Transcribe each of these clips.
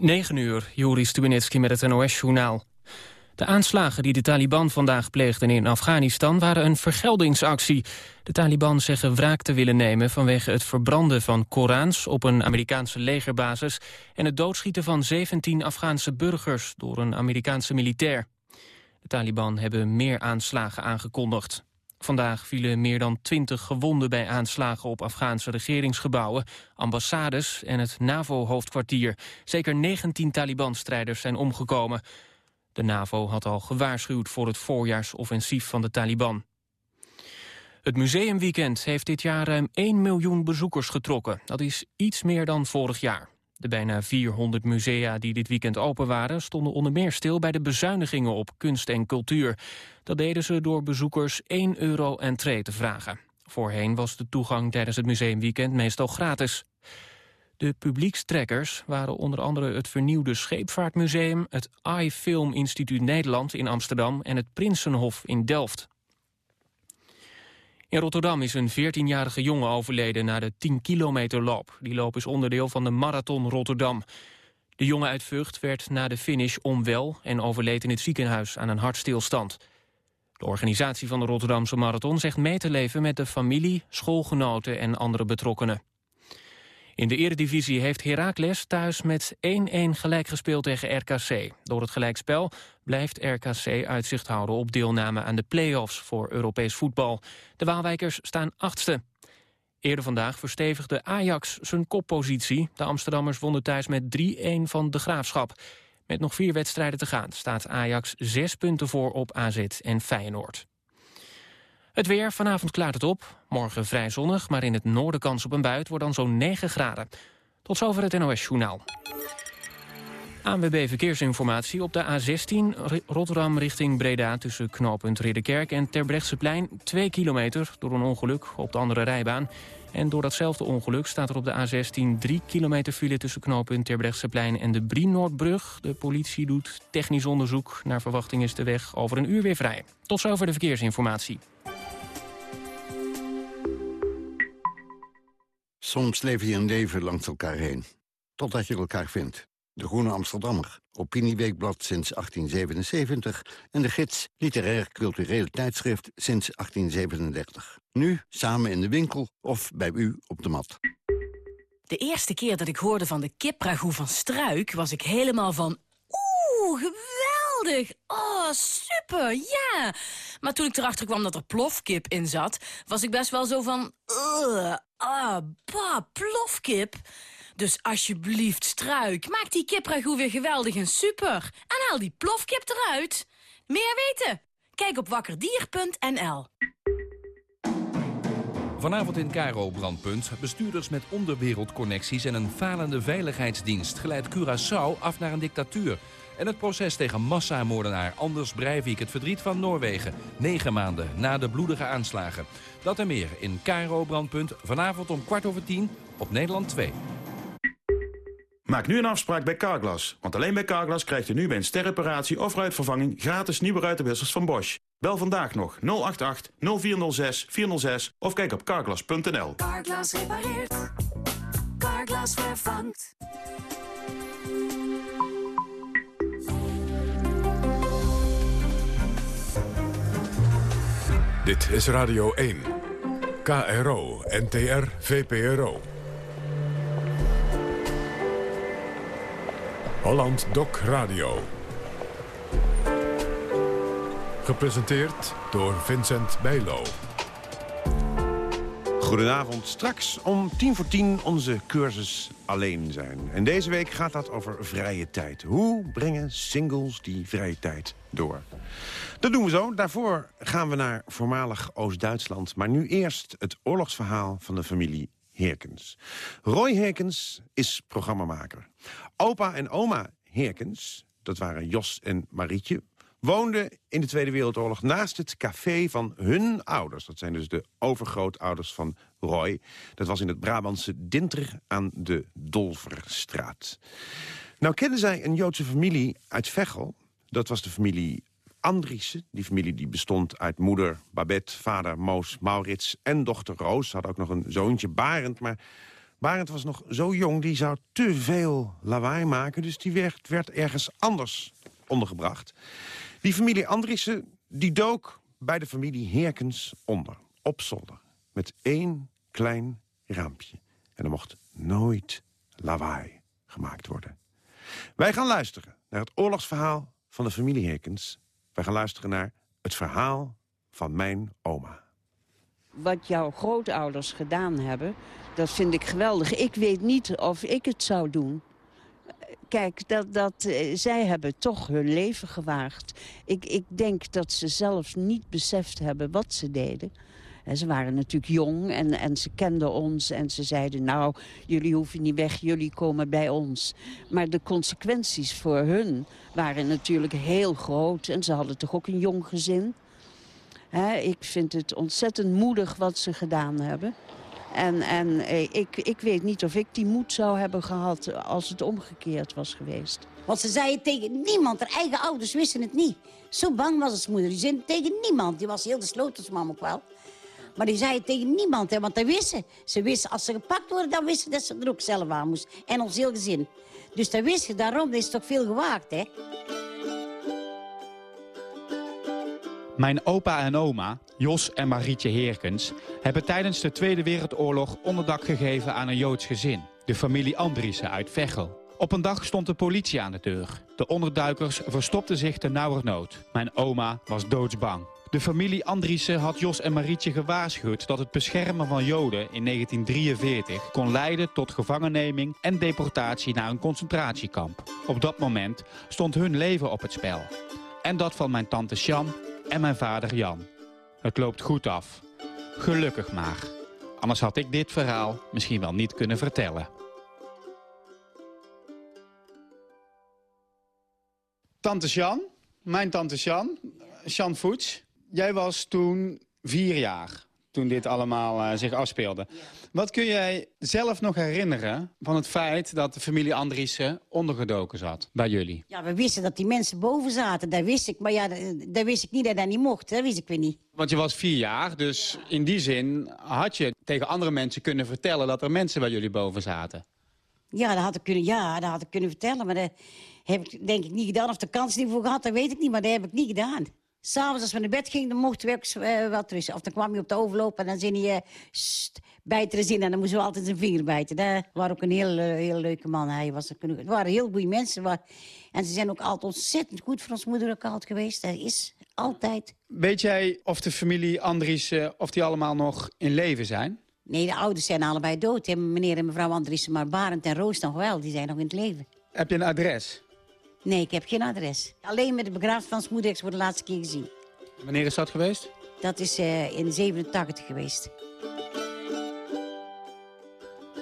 9 uur, Juri Stubenitski met het NOS-journaal. De aanslagen die de Taliban vandaag pleegden in Afghanistan waren een vergeldingsactie. De Taliban zeggen wraak te willen nemen vanwege het verbranden van Korans op een Amerikaanse legerbasis en het doodschieten van 17 Afghaanse burgers door een Amerikaanse militair. De Taliban hebben meer aanslagen aangekondigd. Vandaag vielen meer dan twintig gewonden bij aanslagen op Afghaanse regeringsgebouwen, ambassades en het NAVO-hoofdkwartier. Zeker 19 Taliban-strijders zijn omgekomen. De NAVO had al gewaarschuwd voor het voorjaarsoffensief van de Taliban. Het museumweekend heeft dit jaar ruim 1 miljoen bezoekers getrokken. Dat is iets meer dan vorig jaar. De bijna 400 musea die dit weekend open waren... stonden onder meer stil bij de bezuinigingen op kunst en cultuur. Dat deden ze door bezoekers 1 euro entree te vragen. Voorheen was de toegang tijdens het museumweekend meestal gratis. De publiekstrekkers waren onder andere het vernieuwde Scheepvaartmuseum... het iFilm Instituut Nederland in Amsterdam en het Prinsenhof in Delft. In Rotterdam is een 14-jarige jongen overleden na de 10 kilometer loop. Die loop is onderdeel van de Marathon Rotterdam. De jongen uit Vught werd na de finish onwel en overleed in het ziekenhuis aan een hartstilstand. De organisatie van de Rotterdamse Marathon zegt mee te leven met de familie, schoolgenoten en andere betrokkenen. In de eredivisie heeft Heracles thuis met 1-1 gelijk gespeeld tegen RKC. Door het gelijkspel blijft RKC uitzicht houden op deelname aan de play-offs voor Europees voetbal. De Waalwijkers staan achtste. Eerder vandaag verstevigde Ajax zijn koppositie. De Amsterdammers wonnen thuis met 3-1 van de Graafschap. Met nog vier wedstrijden te gaan staat Ajax zes punten voor op AZ en Feyenoord. Het weer, vanavond klaart het op. Morgen vrij zonnig, maar in het noorden kans op een buit wordt dan zo'n 9 graden. Tot zover het NOS Journaal. ANWB Verkeersinformatie op de A16 Rotterdam richting Breda... tussen knooppunt Ridderkerk en Terbrechtseplein 2 kilometer door een ongeluk op de andere rijbaan. En door datzelfde ongeluk staat er op de A16 3 kilometer file... tussen knooppunt Terbrechtseplein en de Brienoordbrug. De politie doet technisch onderzoek. Naar verwachting is de weg over een uur weer vrij. Tot zover de verkeersinformatie. Soms leef je een leven langs elkaar heen. Totdat je elkaar vindt. De Groene Amsterdammer, Opinieweekblad sinds 1877... en de gids Literair Cultureel Tijdschrift sinds 1837. Nu samen in de winkel of bij u op de mat. De eerste keer dat ik hoorde van de kipragoe van Struik... was ik helemaal van... Oeh, geweldig! Oh, super, ja! Maar toen ik erachter kwam dat er plofkip in zat... was ik best wel zo van... Ah, plofkip... Dus alsjeblieft, Struik, maak die kipragoe weer geweldig en super. En haal die plofkip eruit. Meer weten? Kijk op wakkerdier.nl. Vanavond in Caro Brandpunt. Bestuurders met onderwereldconnecties en een falende veiligheidsdienst... geleidt Curaçao af naar een dictatuur. En het proces tegen massamoordenaar Anders Breivik, het verdriet van Noorwegen. Negen maanden na de bloedige aanslagen. Dat en meer in Caro Brandpunt. Vanavond om kwart over tien op Nederland 2. Maak nu een afspraak bij Carglass. Want alleen bij Carglass krijgt u nu bij een sterreparatie of ruitvervanging... gratis nieuwe ruitenwissers van Bosch. Bel vandaag nog 088 0406 406 of kijk op carglass.nl. Carglass repareert. Carglass vervangt. Dit is Radio 1. KRO, NTR, VPRO. Holland Doc Radio. Gepresenteerd door Vincent Bijlo. Goedenavond. Straks om tien voor tien onze cursus Alleen zijn. En deze week gaat dat over vrije tijd. Hoe brengen singles die vrije tijd door? Dat doen we zo. Daarvoor gaan we naar voormalig Oost-Duitsland. Maar nu eerst het oorlogsverhaal van de familie Herkens. Roy Herkens is programmamaker. Opa en oma Herkens, dat waren Jos en Marietje... woonden in de Tweede Wereldoorlog naast het café van hun ouders. Dat zijn dus de overgrootouders van Roy. Dat was in het Brabantse Dinter aan de Dolverstraat. Nou kenden zij een Joodse familie uit Veghel. Dat was de familie Andriessen. Die familie die bestond uit moeder Babette, vader Moos Maurits en dochter Roos. Hadden ook nog een zoontje Barend, maar Barend was nog zo jong, die zou te veel lawaai maken... dus die werd, werd ergens anders ondergebracht. Die familie Andriessen die dook bij de familie Herkens onder, op zolder. Met één klein raampje. En er mocht nooit lawaai gemaakt worden. Wij gaan luisteren naar het oorlogsverhaal van de familie Herkens. Wij gaan luisteren naar het verhaal van mijn oma. Wat jouw grootouders gedaan hebben, dat vind ik geweldig. Ik weet niet of ik het zou doen. Kijk, dat, dat, eh, zij hebben toch hun leven gewaagd. Ik, ik denk dat ze zelfs niet beseft hebben wat ze deden. Ze waren natuurlijk jong en, en ze kenden ons en ze zeiden... nou, jullie hoeven niet weg, jullie komen bij ons. Maar de consequenties voor hun waren natuurlijk heel groot. En ze hadden toch ook een jong gezin. Ik vind het ontzettend moedig wat ze gedaan hebben. En, en eh, ik, ik weet niet of ik die moed zou hebben gehad als het omgekeerd was geweest. Want ze zeiden tegen niemand, haar eigen ouders wisten het niet. Zo bang was het moeder. Die zei tegen niemand. Die was heel de slotensmam ook wel. Maar die zei het tegen niemand, hè, want dat wisten ze. wisten, als ze gepakt worden, dan wisten dat ze er ook zelf aan moest. En ons heel gezin. Dus dat wist je, daarom is het toch veel gewaagd, hè. Mijn opa en oma, Jos en Marietje Heerkens... hebben tijdens de Tweede Wereldoorlog onderdak gegeven aan een Joods gezin. De familie Andriessen uit Veghel. Op een dag stond de politie aan de deur. De onderduikers verstopten zich te nauwernood. Mijn oma was doodsbang. De familie Andriessen had Jos en Marietje gewaarschuwd dat het beschermen van Joden in 1943 kon leiden tot gevangenneming en deportatie naar een concentratiekamp. Op dat moment stond hun leven op het spel. En dat van mijn tante Sjam en mijn vader Jan. Het loopt goed af. Gelukkig maar. Anders had ik dit verhaal misschien wel niet kunnen vertellen. Tante Sjan, mijn tante Sjan, Sjan Voets. Jij was toen vier jaar, toen dit allemaal uh, zich afspeelde. Wat kun jij zelf nog herinneren van het feit dat de familie Andriessen ondergedoken zat bij jullie? Ja, we wisten dat die mensen boven zaten, dat wist ik. Maar ja, dat wist ik niet dat dat niet mocht, dat wist ik weer niet. Want je was vier jaar, dus in die zin had je tegen andere mensen kunnen vertellen... dat er mensen bij jullie boven zaten. Ja, dat had ik kunnen, ja, dat had ik kunnen vertellen, maar dat heb ik denk ik niet gedaan. Of de kans niet voor gehad, dat weet ik niet, maar dat heb ik niet gedaan. S'avonds als we naar bed gingen, dan mochten we ook uh, wat rusten. Of dan kwam je op de overloop en dan zei hij... Uh, bijten zin en dan moesten we altijd zijn vinger bijten. Dat was ook een heel, uh, heel leuke man. Hij was, het waren heel goede mensen. En ze zijn ook altijd ontzettend goed voor ons moeder ook altijd geweest. Dat is altijd. Weet jij of de familie Andries, of die allemaal nog in leven zijn? Nee, de ouders zijn allebei dood. Meneer en mevrouw Andriessen, maar Barend en Roos nog wel. Die zijn nog in het leven. Heb je een adres? Nee, ik heb geen adres. Alleen met de begrafenis van moeder voor de laatste keer gezien. Wanneer is dat geweest? Dat is uh, in 87 geweest.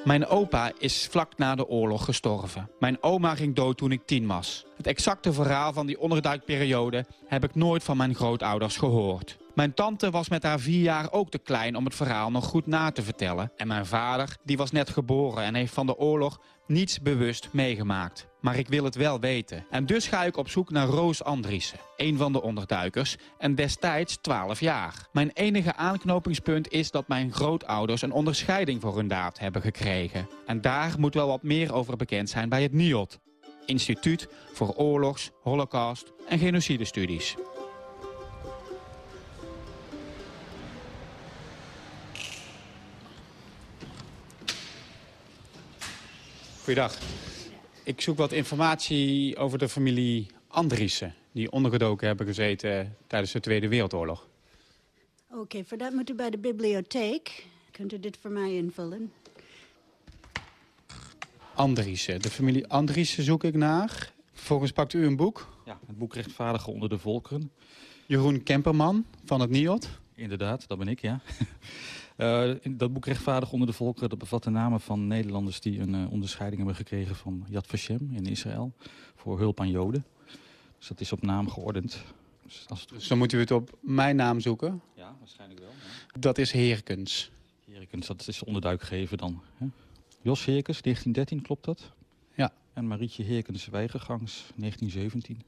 Mijn opa is vlak na de oorlog gestorven. Mijn oma ging dood toen ik tien was. Het exacte verhaal van die onderduikperiode heb ik nooit van mijn grootouders gehoord. Mijn tante was met haar vier jaar ook te klein om het verhaal nog goed na te vertellen. En mijn vader, die was net geboren en heeft van de oorlog niets bewust meegemaakt. Maar ik wil het wel weten. En dus ga ik op zoek naar Roos Andriessen, een van de onderduikers, en destijds 12 jaar. Mijn enige aanknopingspunt is dat mijn grootouders een onderscheiding voor hun daad hebben gekregen. En daar moet wel wat meer over bekend zijn bij het NIOT. Instituut voor Oorlogs, Holocaust en Genocidestudies. Goeiedag. Ik zoek wat informatie over de familie Andriessen... die ondergedoken hebben gezeten tijdens de Tweede Wereldoorlog. Oké, voor dat moet u bij de bibliotheek. Kunt u dit voor mij invullen? Andriessen. De familie Andriessen zoek ik naar. Vervolgens pakt u een boek. Ja, het boek Rechtvaardigen onder de volkeren. Jeroen Kemperman van het NIOT. Inderdaad, dat ben ik, ja. Uh, dat boek Rechtvaardig onder de volkeren dat bevat de namen van Nederlanders die een uh, onderscheiding hebben gekregen van Yad Vashem in Israël voor hulp aan Joden. Dus dat is op naam geordend. Dus, als het... dus dan moeten we het op mijn naam zoeken? Ja, waarschijnlijk wel. Ja. Dat is Heerkens. Heerkens, dat is onderduik gegeven dan. Hè? Jos Heerkens, 1913, klopt dat? Ja. En Marietje Heerkens Weigergangs, 1917.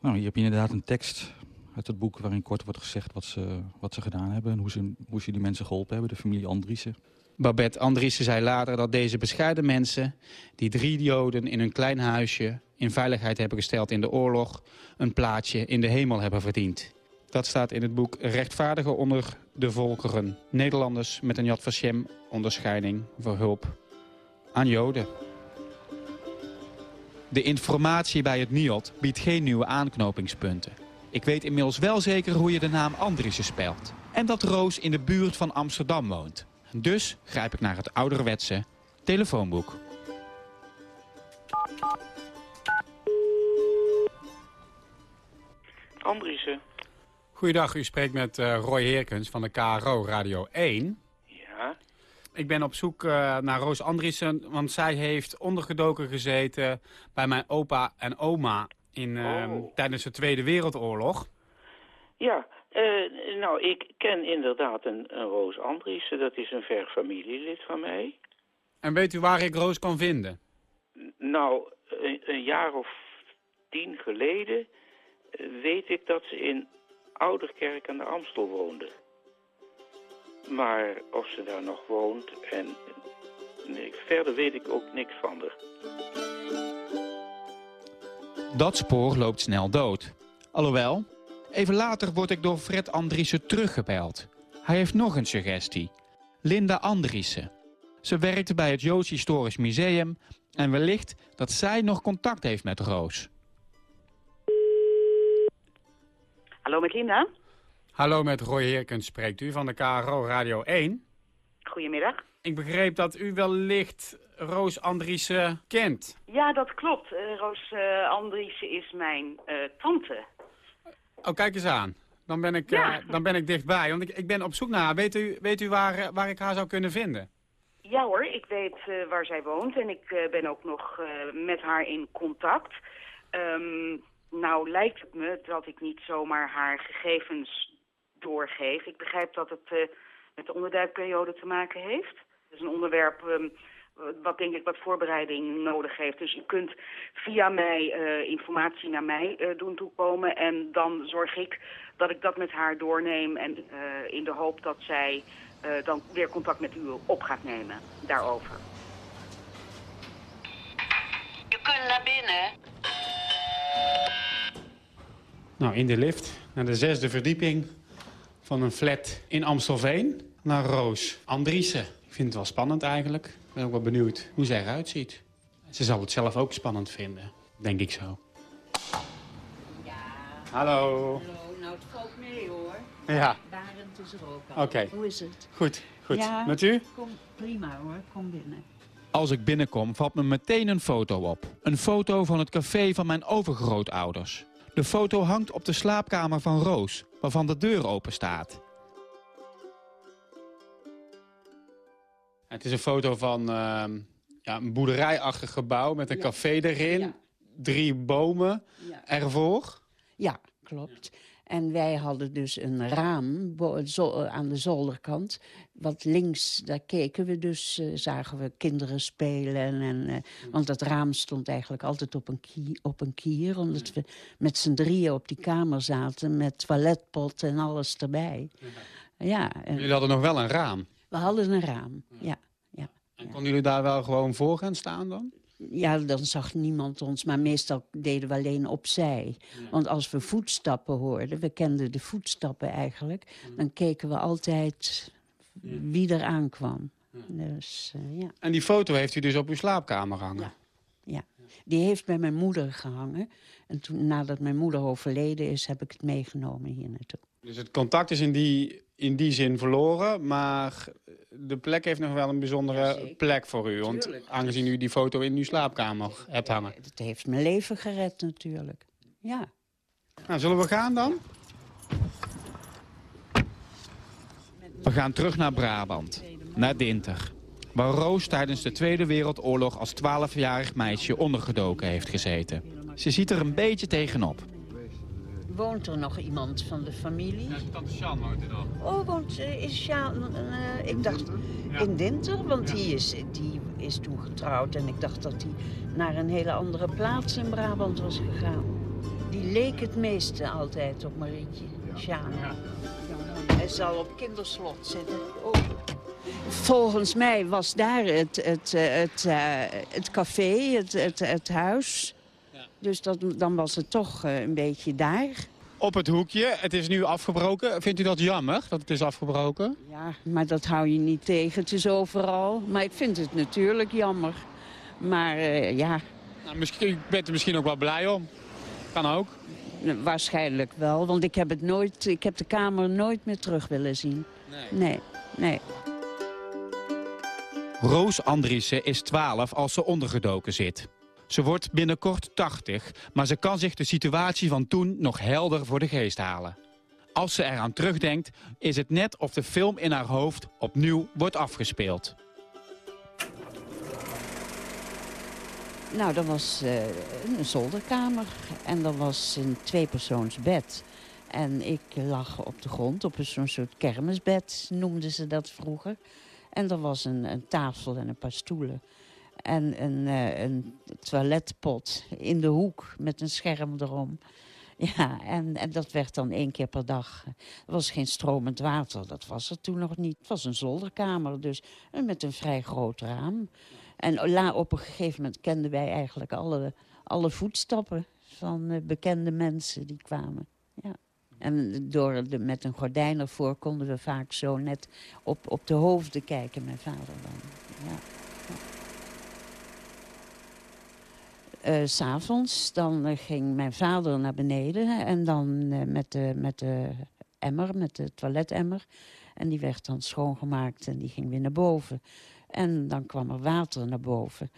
Nou, hier heb je inderdaad een tekst uit het boek waarin kort wordt gezegd wat ze, wat ze gedaan hebben... en hoe ze, hoe ze die mensen geholpen hebben, de familie Andriessen. Babette Andriessen zei later dat deze bescheiden mensen... die drie Joden in hun klein huisje in veiligheid hebben gesteld in de oorlog... een plaatsje in de hemel hebben verdiend. Dat staat in het boek Rechtvaardigen onder de volkeren. Nederlanders met een Yad Vashem onderscheiding voor hulp aan Joden. De informatie bij het NIOD biedt geen nieuwe aanknopingspunten. Ik weet inmiddels wel zeker hoe je de naam Andriessen spelt. En dat Roos in de buurt van Amsterdam woont. Dus grijp ik naar het ouderwetse telefoonboek. Andriessen. Goeiedag, u spreekt met eh, Roy Heerkens van de KRO Radio 1. Ja. Ik ben op zoek eh, naar Roos Andriessen, want zij heeft ondergedoken gezeten bij mijn opa en oma in, eh, tijdens de Tweede Wereldoorlog. Ja, eh, nou, ik ken inderdaad een, een Roos Andriessen. Dat is een ver familielid van mij. En weet u waar ik Roos kan vinden? Nou, een, een jaar of tien geleden eh, weet ik dat ze in Ouderkerk aan de Amstel woonde. Maar of ze daar nog woont en nee, verder weet ik ook niks van haar. Dat spoor loopt snel dood. Alhoewel, even later word ik door Fred Andriessen teruggebeld. Hij heeft nog een suggestie. Linda Andriessen. Ze werkte bij het Joods Historisch Museum... en wellicht dat zij nog contact heeft met Roos. Hallo met Linda. Hallo, met Roy Heerkens spreekt u van de KRO Radio 1. Goedemiddag. Ik begreep dat u wellicht Roos Andriessen kent. Ja, dat klopt. Eh, Roos eh Andriessen is mijn eh, tante. Oh, kijk eens aan. Dan ben ik, Ja. dan ben ik dichtbij. Want ik, ik ben op zoek naar haar. Weet u, weet u waar, waar ik haar zou kunnen vinden? Ja hoor, ik weet waar zij woont en ik ben ook nog met haar in contact. Ehm, nou lijkt het me dat ik niet zomaar haar gegevens doorgeef. Ik begrijp dat het met de onderduikperiode te maken heeft. Het is een onderwerp ehm, wat denk ik wat voorbereiding nodig heeft. Dus u kunt via mij eh, informatie naar mij eh, doen toekomen. En dan zorg ik dat ik dat met haar doorneem. En eh, in de hoop dat zij eh, dan weer contact met u op gaat nemen daarover. Je kunt naar binnen. Nou, in de lift naar de zesde verdieping van een flat in Amstelveen. Naar Roos Andriessen. Ik vind het wel spannend eigenlijk. Ik ben ook wel benieuwd hoe zij eruit ziet. Ze zal het zelf ook spannend vinden, denk ik zo. Hallo. Hallo, nou het valt mee hoor. Ja. Barend is er ook al. Oké. Hoe is het? Goed, goed. Ja, Met u? Kom, prima hoor, kom binnen. Als ik binnenkom valt me meteen een foto op. Een foto van het café van mijn overgrootouders. De foto hangt op de slaapkamer van Roos, waarvan de deur open staat. Het is een foto van ehm, ja, een boerderijachtig gebouw met een café erin. Drie bomen ervoor. Ja, klopt. En wij hadden dus een raam aan de zolderkant. Wat links, daar keken we dus, eh, zagen we kinderen spelen. En, eh, want dat raam stond eigenlijk altijd op een, kie- op een kier. Omdat we met z'n drieën op die kamer zaten met toiletpot en alles erbij. Ja, en Jullie hadden nog wel een raam. We hadden een raam, ja. ja. En konden jullie daar wel gewoon voor gaan staan dan? Ja, dan zag niemand ons, maar meestal deden we alleen opzij. Want als we voetstappen hoorden, we kenden de voetstappen eigenlijk... dan keken we altijd wie er aankwam. Dus eh, ja. En die foto heeft u dus op uw slaapkamer hangen? ja, die heeft bij mijn moeder gehangen. En toen, nadat mijn moeder overleden is, heb ik het meegenomen hier naartoe. Dus het contact is in die, in die zin verloren, maar de plek heeft nog wel een bijzondere plek voor u. Want Tuurlijk. aangezien u die foto in uw slaapkamer hebt hangen. Het heeft mijn leven gered natuurlijk. Ja. Nou, zullen we gaan dan? We gaan terug naar Brabant, naar Dinter. Waar Roos tijdens de Tweede Wereldoorlog als 12-jarig meisje ondergedoken heeft gezeten. Ze ziet er een beetje tegenop. Woont er nog iemand van de familie? Tante Sjan woont er nog. Oh, want eh, is Sjaan... eh, ik dacht in Dinter, want die, is, die is toen getrouwd. En ik dacht dat hij naar een hele andere plaats in Brabant was gegaan. Die leek het meeste altijd op Marietje, Sjaan. Hij zal op kinderslot zitten. Oh. Volgens mij was daar het, het, eh, het, eh, het café, het, het, het huis. Dus dat, dan was het toch eh, een beetje daar. Op het hoekje, het is nu afgebroken. Vindt u dat jammer, dat het is afgebroken? Ja, maar dat hou je niet tegen. Het is overal. Maar ik vind het natuurlijk jammer. Maar eh, ja, Nou, misschien, ik ben er misschien ook wel blij om. Kan ook. waarschijnlijk wel. Want ik heb, het nooit, ik heb de kamer nooit meer terug willen zien. Nee, nee. Roos Andriessen is 12 als ze ondergedoken zit. Ze wordt binnenkort 80, maar ze kan zich de situatie van toen nog helder voor de geest halen. Als ze eraan terugdenkt, is het net of de film in haar hoofd opnieuw wordt afgespeeld. Nou, dat was eh, een zolderkamer. En dat was een tweepersoonsbed. En ik lag op de grond, op een zo'n soort kermisbed, noemden ze dat vroeger. En er was een tafel en een paar stoelen. En een, eh, een toiletpot in de hoek met een scherm erom. Ja, en, en dat werd dan één keer per dag. Er was geen stromend water, dat was er toen nog niet. Het was een zolderkamer, dus en met een vrij groot raam. En op een gegeven moment kenden wij eigenlijk alle, alle voetstappen van eh, bekende mensen die kwamen. Ja. En door de, met een gordijn ervoor konden we vaak zo net op, op de hoofden kijken, mijn vader dan. Ja. Eh, S S'avonds dan eh, ging mijn vader naar beneden en dan eh, met, de, met de emmer, met de toiletemmer. En die werd dan schoongemaakt en die ging weer naar boven. En dan kwam er water naar boven.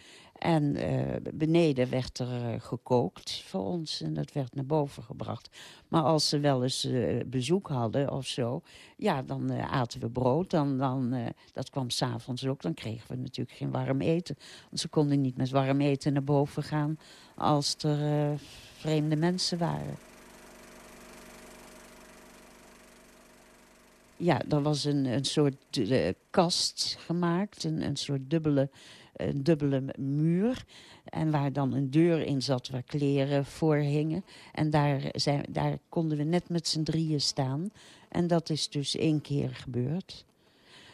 En eh, beneden werd er eh, gekookt voor ons en dat werd naar boven gebracht. Maar als ze wel eens eh, bezoek hadden of zo, ja, dan aten we brood. Dan, dan, dat kwam s'avonds ook, dan kregen we natuurlijk geen warm eten. Want ze konden niet met warm eten naar boven gaan als er vreemde mensen waren. Ja, er was een, een soort kast gemaakt, een, een soort dubbele, een dubbele muur. En waar dan een deur in zat waar kleren voor hingen. En daar, zijn, daar konden we net met z'n drieën staan. En dat is dus één keer gebeurd.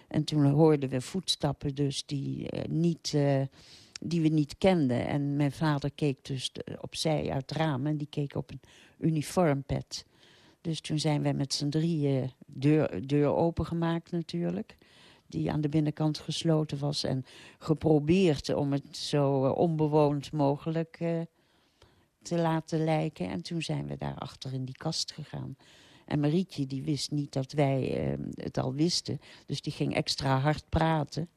En toen hoorden we voetstappen dus die, eh, niet, eh, die we niet kenden. En mijn vader keek dus opzij uit het raam en die keek op een uniformpet. Dus toen zijn wij met z'n drieën deur, deur opengemaakt natuurlijk. Die aan de binnenkant gesloten was. En geprobeerd om het zo eh, onbewoond mogelijk eh, te laten lijken. En toen zijn we daar achter in die kast gegaan. En Marietje die wist niet dat wij eh, het al wisten. Dus die ging extra hard praten.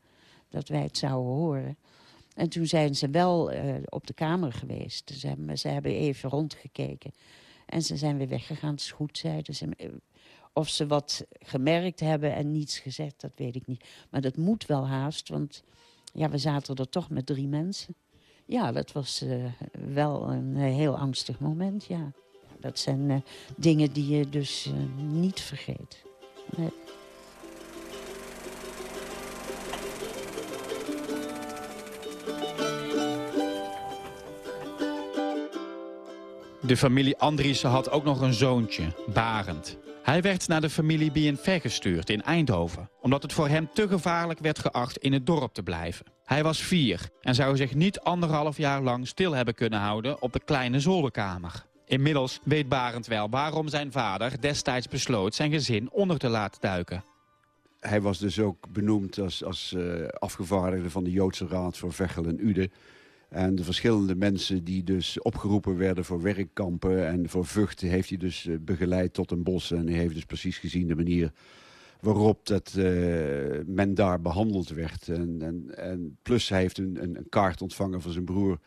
Dat wij het zouden horen. En toen zijn ze wel eh, op de kamer geweest. Ze hebben, ze hebben even rondgekeken. En ze zijn weer weggegaan. Het is goed, zeiden ze. Of ze wat gemerkt hebben en niets gezegd, dat weet ik niet. Maar dat moet wel haast, want ja, we zaten er toch met drie mensen. Ja, dat was eh, wel een eh, heel angstig moment, ja. Dat zijn eh, dingen die je dus niet vergeet. De familie Andriessen had ook nog een zoontje, Barend. Hij werd naar de familie BNV gestuurd in Eindhoven... omdat het voor hem te gevaarlijk werd geacht in het dorp te blijven. Hij was vier en zou zich niet anderhalf jaar lang stil hebben kunnen houden... op de kleine zolderkamer. Inmiddels weet Barend wel waarom zijn vader destijds besloot... zijn gezin onder te laten duiken. Hij was dus ook benoemd als, als eh, afgevaardigde van de Joodse Raad voor Veghel en Uden. En de verschillende mensen die dus opgeroepen werden voor werkkampen en voor Vught... heeft hij dus eh, begeleid tot een bos. En hij heeft dus precies gezien de manier waarop dat, eh, men daar behandeld werd. En, en, en plus hij heeft een, een, een kaart ontvangen van zijn broer...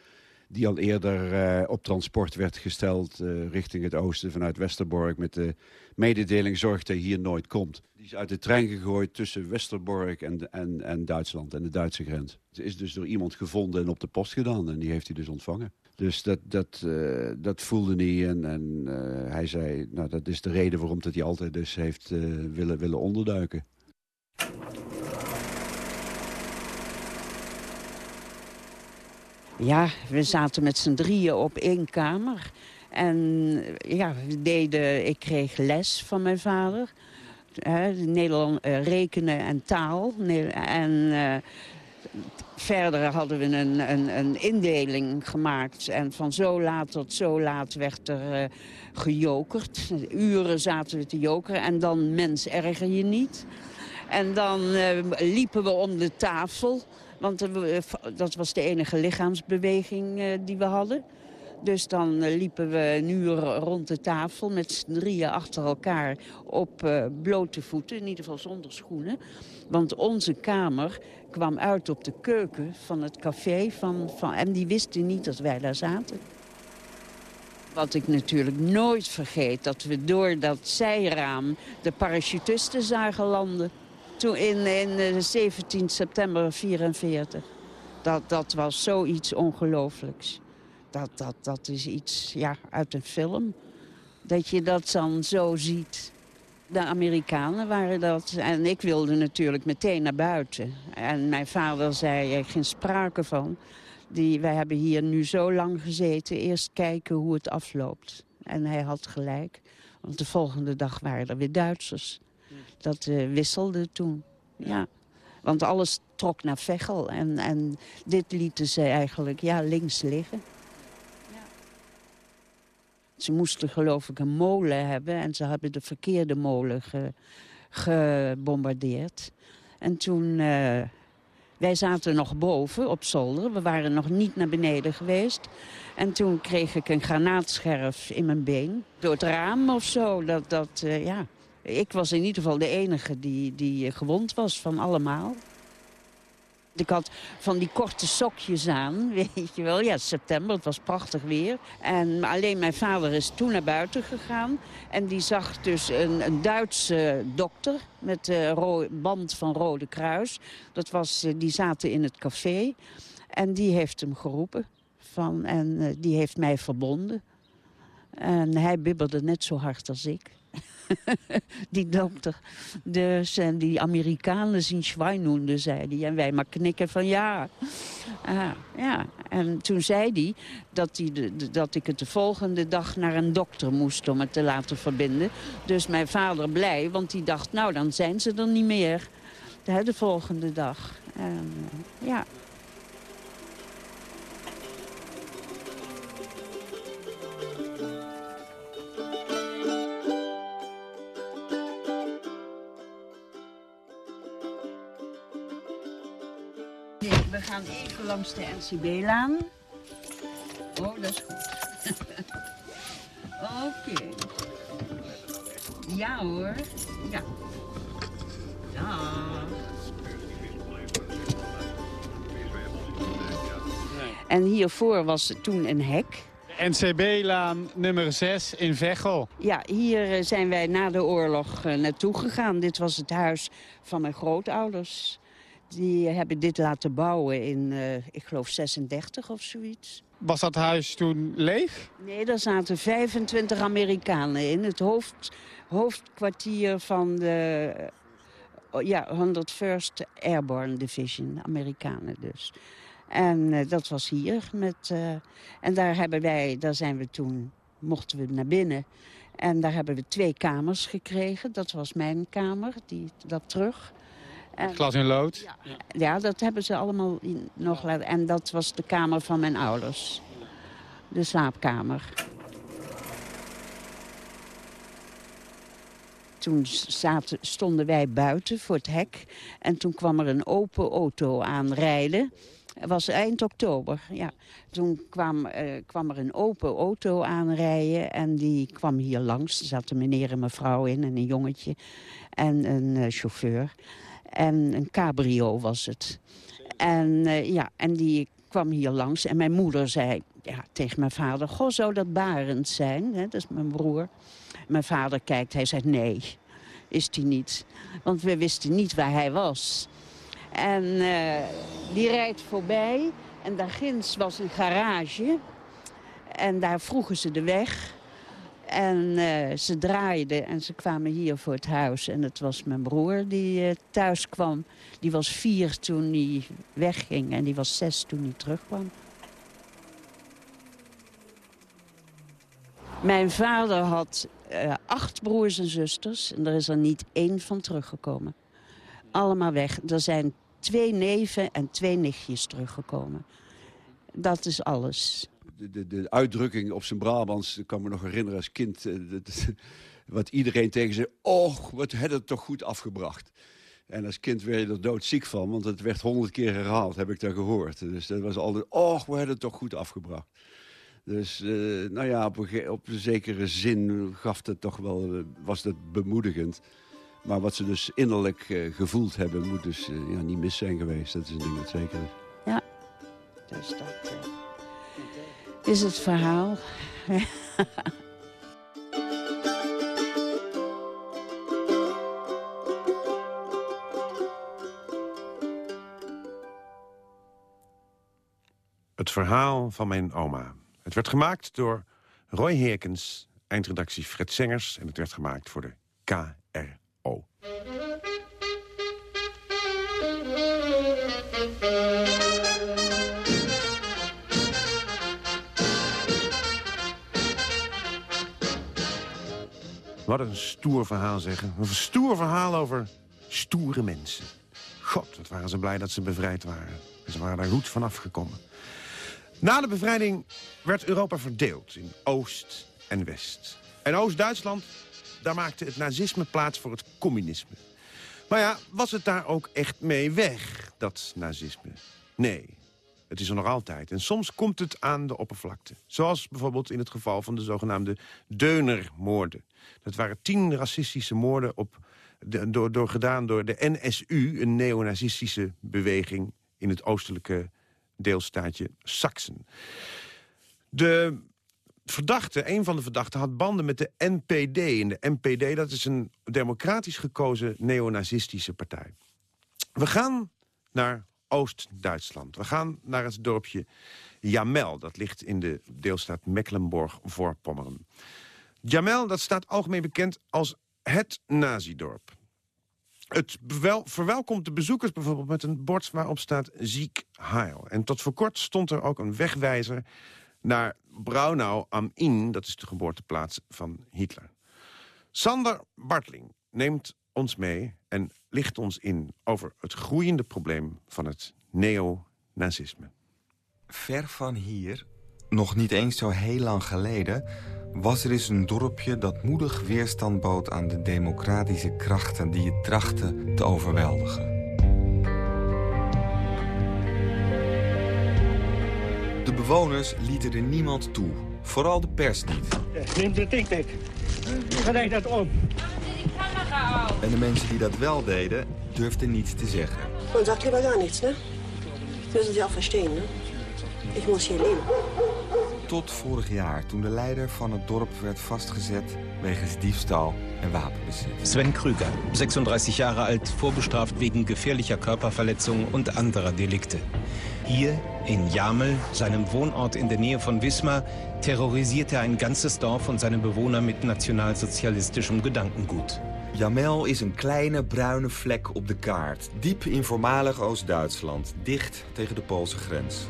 die al eerder eh, op transport werd gesteld eh, richting het oosten vanuit Westerbork... met de mededeling zorg dat hij hier nooit komt. Die is uit de trein gegooid tussen Westerbork en, en, en Duitsland en de Duitse grens. Het is dus door iemand gevonden en op de post gedaan en die heeft hij dus ontvangen. Dus dat, dat, eh, dat voelde hij en, en hij zei, nou dat is de reden waarom dat hij altijd dus heeft willen, willen onderduiken. Ja, we zaten met z'n drieën op één kamer. En ja, deden, ik kreeg les van mijn vader. Hè, Nederland, eh, rekenen en taal. En eh, verder hadden we een, een, een indeling gemaakt. En van zo laat tot zo laat werd er eh, gejokerd. Uren zaten we te jokeren. En dan mens erger je niet. En dan liepen we om de tafel. Want er we- dat was de enige lichaamsbeweging eh, die we hadden. Dus dan eh, liepen we een uur rond de tafel met z'n drieën achter elkaar op eh, blote voeten, in ieder geval zonder schoenen. Want onze kamer kwam uit op de keuken van het café van, van, en die wisten niet dat wij daar zaten. Wat ik natuurlijk nooit vergeet, dat we door dat zijraam de parachutisten zagen landen. Toen in, in eh, 17 september 44. Dat, dat was zoiets ongelooflijks. Dat, dat, dat is iets ja, uit een film. Dat je dat dan zo ziet. De Amerikanen waren dat. En ik wilde natuurlijk meteen naar buiten. En mijn vader zei er geen sprake van. Die, wij hebben hier nu zo lang gezeten. Eerst kijken hoe het afloopt. En hij had gelijk. Want de volgende dag waren er weer Duitsers. Dat eh, wisselde toen. Ja. Want alles trok naar Veghel. En, en dit lieten ze eigenlijk ja, links liggen. Ze moesten geloof ik een molen hebben. En ze hebben de verkeerde molen ge- gebombardeerd. En toen... eh, wij zaten nog boven op zolder. We waren nog niet naar beneden geweest. En toen kreeg ik een granaatscherf in mijn been. Door het raam of zo. Dat, dat, eh, ja. Ik was in ieder geval de enige die, die eh, gewond was van allemaal. Ik had van die korte sokjes aan, weet je wel. Ja, september, het was prachtig weer. En alleen mijn vader is toen naar buiten gegaan. En die zag dus een, Duitse dokter met een band van Rode Kruis. Dat was, eh, die zaten in het café. En die heeft hem geroepen. Van, en eh, die heeft mij verbonden. En hij bibberde net zo hard als ik. die dokter. Dus en die Amerikanen zien Schwein noemden, zei hij. En wij maar knikken van ja. Ah, ja. En toen zei hij dat, de- dat ik het de volgende dag naar een dokter moest om het te laten verbinden. Dus mijn vader blij, want die dacht, nou dan zijn ze er niet meer. De, de volgende dag. Eh, ja. We gaan even langs de NCB-laan. Oh, dat is goed. Oké. Ja hoor. Ja. Dag. En hiervoor was toen een hek. NCB-laan nummer 6 in Veghel. Ja, hier eh, zijn wij na de oorlog eh, naartoe gegaan. Dit was het huis van mijn grootouders. Die hebben dit laten bouwen in, eh, ik geloof, 36 of zoiets. Was dat huis toen leeg? Nee, daar zaten 25 Amerikanen in. Het hoofd, hoofdkwartier van de eh, ja, 101st Airborne Division, Amerikanen dus. En eh, dat was hier. Met, en daar, hebben wij, daar zijn we toen, mochten we naar binnen. En daar hebben we twee kamers gekregen. Dat was mijn kamer, die, dat terug. En- Glas in lood? Ja. Ja, dat hebben ze allemaal in- nog laten. En dat was de kamer van mijn ouders. De slaapkamer. Toen zaten, stonden wij buiten voor het hek. En toen kwam er een open auto aanrijden. Het was eind oktober, ja. Toen kwam, eh, kwam er een open auto aanrijden en die kwam hier langs. Er zaten meneer en mevrouw in en een jongetje en een eh, chauffeur. En een cabrio was het. En, eh, ja, en die kwam hier langs en mijn moeder zei ja, tegen mijn vader... Goh, zou dat Barend zijn? Dat is mijn broer. Mijn vader kijkt, hij zegt nee, is die niet. Want we wisten niet waar hij was. En eh, die rijdt voorbij en daar ginds was een garage. En daar vroegen ze de weg. En eh, ze draaiden en ze kwamen hier voor het huis. En het was mijn broer die eh, thuis kwam. Die was vier toen hij wegging en die was zes toen hij terugkwam. Mijn vader had, eh, acht broers en zusters en er is er niet één van teruggekomen. Allemaal weg. Er zijn twee neven en twee nichtjes teruggekomen. Dat is alles. De, de, de uitdrukking op zijn Brabants, ik kan me nog herinneren als kind... eh, wat iedereen tegen zei, oh, wat had het toch goed afgebracht. En als kind werd je er doodziek van, want het werd honderd keer herhaald, heb ik daar gehoord. Dus dat was altijd, oh, we hadden het toch goed afgebracht. Dus, eh, nou ja, op een, ge- op een zekere zin gaf het toch wel, eh, was dat bemoedigend. Maar wat ze dus innerlijk gevoeld hebben, moet dus ja, niet mis zijn geweest. Dat is een ding dat zeker is. Ja, dus dat is het verhaal. Het verhaal van mijn oma. Het werd gemaakt door Roy Heerkens, eindredactie Fred Sengers... en het werd gemaakt voor de KRO. Wat een stoer verhaal zeggen. Een stoer verhaal over stoere mensen. God, wat waren ze blij dat ze bevrijd waren. En Ze waren daar goed vanaf gekomen. Na de bevrijding werd Europa verdeeld in Oost en West. En Oost-Duitsland, daar maakte het nazisme plaats voor het communisme. Maar ja, was het daar ook echt mee weg, dat nazisme? Nee, het is er nog altijd. En soms komt het aan de oppervlakte. Zoals bijvoorbeeld in het geval van de zogenaamde Deunermoorden. Dat waren tien racistische moorden op, door, door, gedaan door de NSU... een neonazistische beweging in het oostelijke deelstaatje Saxen. De verdachte, een van de verdachten, had banden met de NPD. En de NPD, dat is een democratisch gekozen neonazistische partij. We gaan naar Oost-Duitsland. We gaan naar het dorpje Jamel. Dat ligt in de deelstaat Mecklenburg-Voorpommeren. Jamel, dat staat algemeen bekend als het nazidorp. Het verwelkomt de bezoekers bijvoorbeeld met een bord waarop staat ziek heil. En tot voor kort stond er ook een wegwijzer naar Braunau am Inn. Dat is de geboorteplaats van Hitler. Sander Bartling neemt ons mee en licht ons in over het groeiende probleem van het neonazisme. Ver van hier, nog niet eens zo heel lang geleden... was er eens een dorpje dat moedig weerstand bood aan de democratische krachten... die het trachten te overweldigen. De bewoners lieten er niemand toe. Vooral de pers niet. Neem de tiktek. Draai dat om. En de mensen die dat wel deden, durfden niets te zeggen. Man sagt lieber gar nichts, ne? Das müssen Sie auch verstehen, ne? Ich muss hier leben. Tot vorig jaar, toen de leider van het dorp werd vastgezet... wegens diefstal en wapenbezit. Sven Krüger, 36 Jahre alt, vorbestraft wegen gefährlicher Körperverletzung und anderer Delikte. Hier in Jamel, seinem Wohnort in der Nähe von Wismar, terrorisiert er ein ganzes Dorf und seine Bewohner mit nationalsozialistischem Gedankengut. Jamel is een kleine bruine vlek op de kaart. Diep in voormalig Oost-Duitsland, dicht tegen de Poolse grens.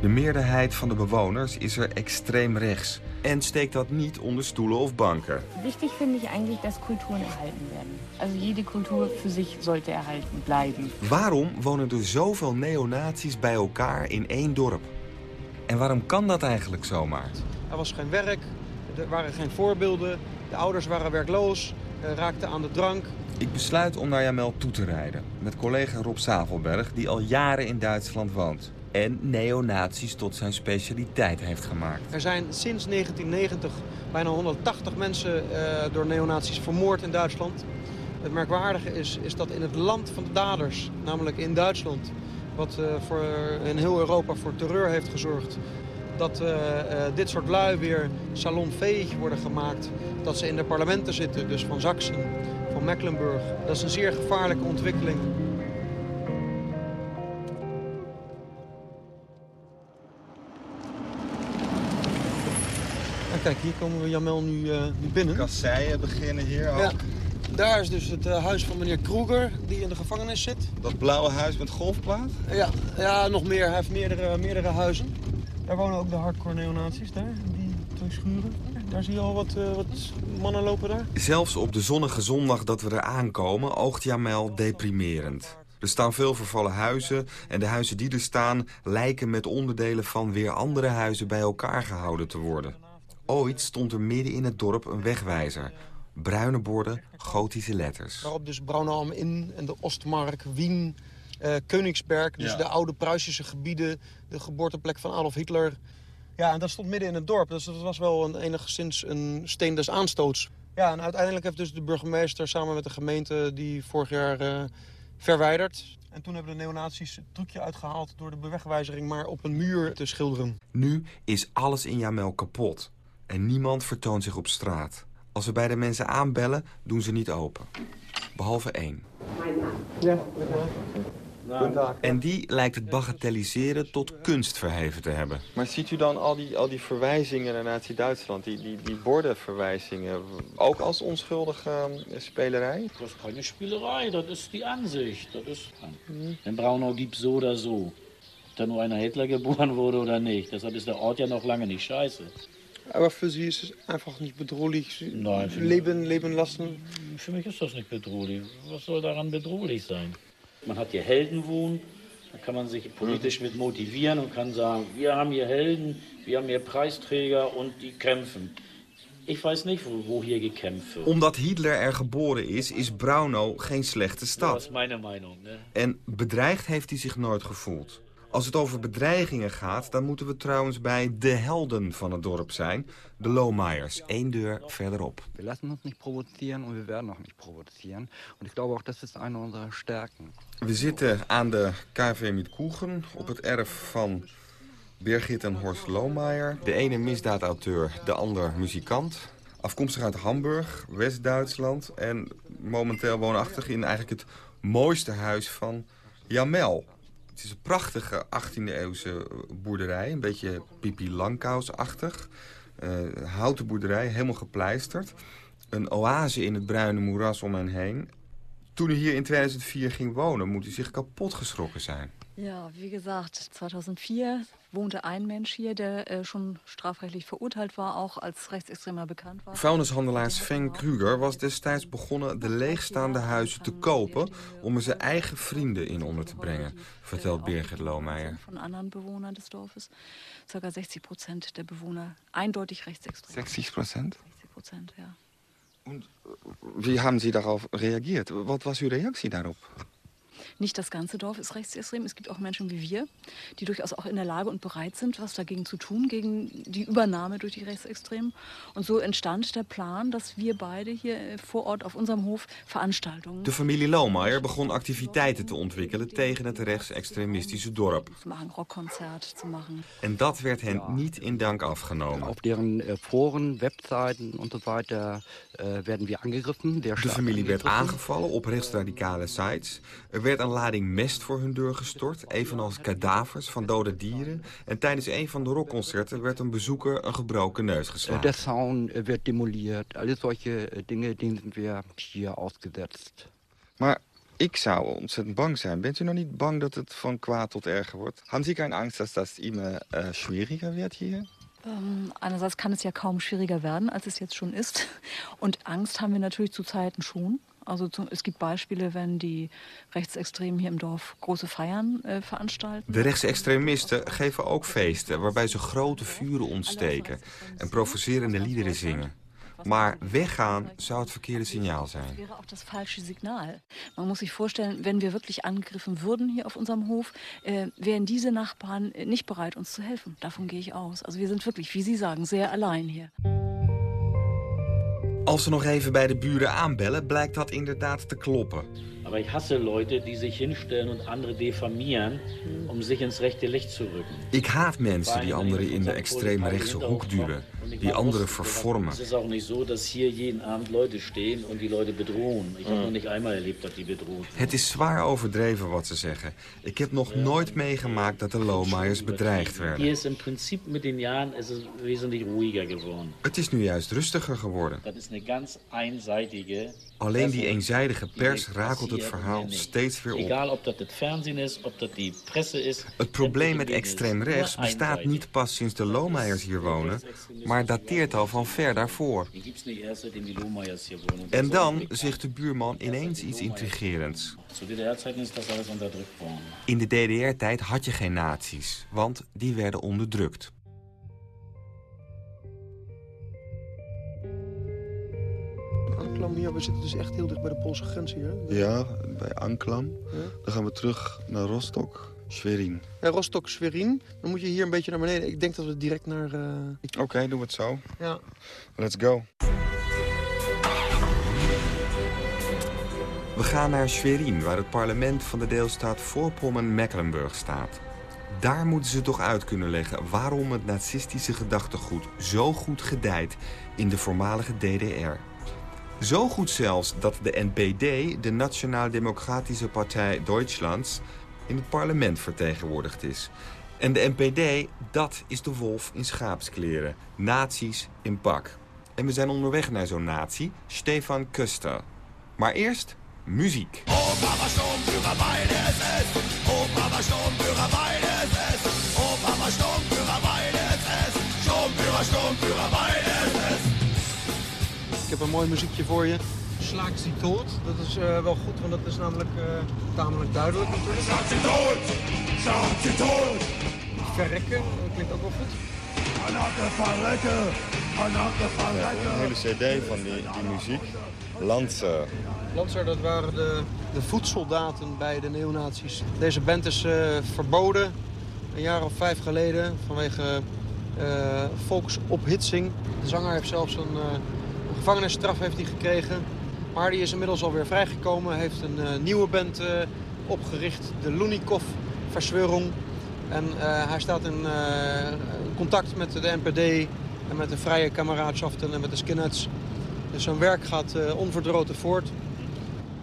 De meerderheid van de bewoners is er extreem rechts. En steekt dat niet onder stoelen of banken. Wichtig finde ich eigentlich, dass Kulturen erhalten werden. Also jede Kultur für sich sollte erhalten bleiben. Waarom wonen er zoveel neonazies bij elkaar in één dorp? En waarom kan dat eigenlijk zomaar? Er was geen werk, er waren geen voorbeelden, de ouders waren werkloos, eh, raakten aan de drank. Ik besluit om naar Jamel toe te rijden. Met collega Rob Zavelberg, die al jaren in Duitsland woont. En neonazies tot zijn specialiteit heeft gemaakt. Er zijn sinds 1990 bijna 180 mensen eh, door neonazies vermoord in Duitsland. Het merkwaardige is, is dat in het land van de daders, namelijk in Duitsland... wat eh, voor, in heel Europa voor terreur heeft gezorgd... dat eh, eh, dit soort lui weer salonveeg worden gemaakt. Dat ze in de parlementen zitten, dus van Sachsen, van Mecklenburg. Dat is een zeer gevaarlijke ontwikkeling. Kijk, hier komen we Jamel nu, eh, nu binnen. Kasseien beginnen hier Ja, daar is dus het huis van meneer Kroeger, die in de gevangenis zit. Dat blauwe huis met golfplaat? Ja, ja nog meer. Hij heeft meerdere, meerdere huizen. Daar wonen ook de hardcore neonazies, daar, die twee schuren. Daar zie je al wat, eh, wat mannen lopen daar. Zelfs op de zonnige zondag dat we er aankomen, oogt Jamel deprimerend. Er staan veel vervallen huizen en de huizen die er staan... lijken met onderdelen van weer andere huizen bij elkaar gehouden te worden. Ooit stond er midden in het dorp een wegwijzer. Bruine borden, gotische letters. Waarop dus Braunau in en de Ostmark, Wien, eh Königsberg... dus Ja. de oude Pruisische gebieden, de geboorteplek van Adolf Hitler... Ja, en dat stond midden in het dorp. Dus dat was wel een, enigszins een steen des aanstoots. Ja, en uiteindelijk heeft dus de burgemeester samen met de gemeente... die vorig jaar eh, verwijderd. En toen hebben de neonazies het trucje uitgehaald... door de bewegwijzering maar op een muur te schilderen. Nu is alles in Jamel kapot. En niemand vertoont zich op straat. Als we bij de mensen aanbellen, doen ze niet open. Behalve één. Ja, En die lijkt het bagatelliseren tot kunst verheven te hebben. Maar ziet u dan al die, al die verwijzingen naar Nazi-Duitsland, die, die, die bordenverwijzingen, ook als onschuldige eh, spelerij? Das ist keine Spielerei, das ist die Ansicht. Das ist, in Braunau gibt so oder so. Ob da nur einer Hitler geboren wurde oder nicht. Deshalb ist der Ort ja noch lange nicht scheiße. Aber für sie ist es einfach nicht bedrohlich. Nein, für leben, leben lassen. Für mich ist das nicht bedrohlich. Was soll daran bedrohlich sein? Man hat hier Helden wohnen, da kann man sich politisch mit motivieren und kann sagen, wir haben hier Helden, wir haben hier Preisträger und die kämpfen. Ich weiß nicht, wo, hier gekämpft wird. Omdat Hitler er geboren is, is Braunau geen slechte stad. ist meine Meinung. Ne? En bedreigd heeft hij zich nooit gevoeld. Als het over bedreigingen gaat, dan moeten we trouwens bij de helden van het dorp zijn. De Lohmeyers, één deur verderop. Wir lassen uns nicht provozieren und wir werden auch nicht provozieren. Und ich glaube auch, das ist eine unserer Stärken. We zitten aan de KV Mietkoegen op het erf van Birgit en Horst Lohmeyer. De ene misdaadauteur, de ander muzikant. Afkomstig uit Hamburg, West-Duitsland. En momenteel woonachtig in eigenlijk het mooiste huis van Jamel. Het is een prachtige 18e-eeuwse boerderij. Een beetje Pipi Langkous-achtig. Eh, houten boerderij, helemaal gepleisterd. Een oase in het bruine moeras om hen heen. Toen u hier in 2004 ging wonen, moet u zich kapot geschrokken zijn. Ja, wie gesagt, 2004 wohnte ein Mensch hier, der äh, schon strafrechtlich verurteilt war, auch als Rechtsextremer bekannt war. Vuilnishandelaar Sven Kruger was destijds begonnen de leegstaande huizen te kopen... om er zijn eigen vrienden in onder te brengen, vertelt Birgit Lohmeijer. Von anderen Bewohnern des Dorfes. Circa 60 Prozent der Bewohner eindeutig rechtsextrem. 60 procent? 60 Prozent, ja. Wie haben Sie darauf reagiert? Wat was uw reactie daarop? Nicht das ganze Dorf ist rechtsextrem. Es gibt auch Menschen wie wir, die durchaus auch in der Lage und bereit sind, was dagegen zu tun, gegen die Übernahme durch die Rechtsextremen. Und so entstand der Plan, dass wir beide hier äh, vor Ort auf unserem Hof Veranstaltungen De familie Lohmeijer begon activiteiten te ontwikkelen tegen het rechtsextremistische dorp. zu machen, Rockkonzert zu machen. En dat werd hen niet in dank afgenomen. Auf deren äh, Foren, Webseiten und so weiter äh, werden wir angegriffen. De stark familie werd angegriffen. aangevallen op rechtsradicale sites. Er werd een lading mest voor hun deur gestort, evenals kadavers van dode dieren. En tijdens een van de rockconcerten werd een bezoeker een gebroken neus geslagen. Der Zaun äh, wird demoliert. Alle solche äh, Dinge, denen sind wir hier ausgesetzt. Maar ik zou ontzettend bang zijn. Bent u nog niet bang dat het van kwaad tot erger wordt? Haben Sie keine Angst, dass das immer äh, schwieriger wird hier? Ähm, einerseits kann es ja kaum schwieriger werden, als es jetzt schon ist. Und Angst haben wir natürlich zu Zeiten schon. Also zum, es gibt Beispiele, wenn die Rechtsextremen hier im Dorf große Feiern äh, veranstalten. De rechtsextremisten geven ook feesten waarbij ze grote vuren ontsteken en provocerende liederen zingen. Maar weggaan zou het verkeerde signaal zijn. wäre auch das falsche Signal. Man muss sich vorstellen, wenn wir wirklich angegriffen würden hier auf unserem Hof, äh, wären diese Nachbarn äh, nicht bereit, uns zu helfen. Davon gehe ich aus. Also wir sind wirklich, wie Sie sagen, sehr allein hier. Als ze nog even bij de buren aanbellen, blijkt dat inderdaad te kloppen. Aber ich hasse Leute, die sich hinstellen und andere diffamieren, um sich ins rechte Licht zu rücken. Ik haat mensen die anderen in de extreemrechtse hoek duwen, die anderen vervormen. Es ist auch nicht so, dass hier jeden Abend Leute stehen und die Leute bedrohen. Ich habe Mhm. noch nicht einmal erlebt, dass die bedroht Het is zwaar overdreven wat ze zeggen. Ik heb nog nooit meegemaakt dat de Lohmeyers bedreigd werden. Hier ist im Prinzip mit den Jahren ist es wesentlich ruhiger geworden. Het is nu juist rustiger geworden. Das ist eine ganz einseitige Alleen die eenzijdige pers rakelt het verhaal steeds weer op. Egal of dat het fernsehen is, of dat die presse is. Het probleem met extreem rechts bestaat niet pas sinds de Lohmeyers hier wonen, maar dateert al van ver daarvoor. En dan zegt de buurman ineens iets intrigerends. In de DDR-tijd had je geen nazi's, want die werden onderdrukt. Anklam hier, we zitten dus echt heel dicht bij de Poolse grens hier. Ja, bij Anklam. Ja. Dan gaan we terug naar Rostock, Schwerin. Ja, Rostock, Schwerin. Dan moet je hier een beetje naar beneden. Ik denk dat we direct naar... eh, Oké, doen we het zo. Ja. Let's go. We gaan naar Schwerin, waar het parlement van de deelstaat Voorpommern-Mecklenburg staat. Daar moeten ze toch uit kunnen leggen waarom het nazistische gedachtegoed zo goed gedijt in de voormalige DDR. Zo goed zelfs dat de NPD, de Nationaal-Democratische Partij Duitslands, in het parlement vertegenwoordigd is. En de NPD, dat is de wolf in schaapskleren. Nazi's in pak. En we zijn onderweg naar zo'n nazi, Stefan Kuster. Maar eerst muziek. Ik heb een mooi muziekje voor je. Slaak ze dood. Dat is eh, wel goed, want dat is namelijk eh, tamelijk duidelijk natuurlijk. Dood! Dood! Verrekken, dat klinkt ook wel goed. Anake verrekken! Anake verrekken! Een hele cd van die, die muziek. Lancer. Lancer, dat waren de, de voedsoldaten bij de neonazies. Deze band is eh, verboden een jaar of vijf geleden vanwege eh, volksophitsing. De zanger heeft zelfs een, eh, een gevangenisstraf heeft hij gekregen. Maar die is inmiddels alweer vrijgekomen. Heeft een eh, nieuwe band eh, opgericht, de Lunikov Verschwörung. En eh, hij staat in contact met de NPD en met de Vrije Kameradschaften en met de skinheads. Dus zijn werk gaat onverdroten voort.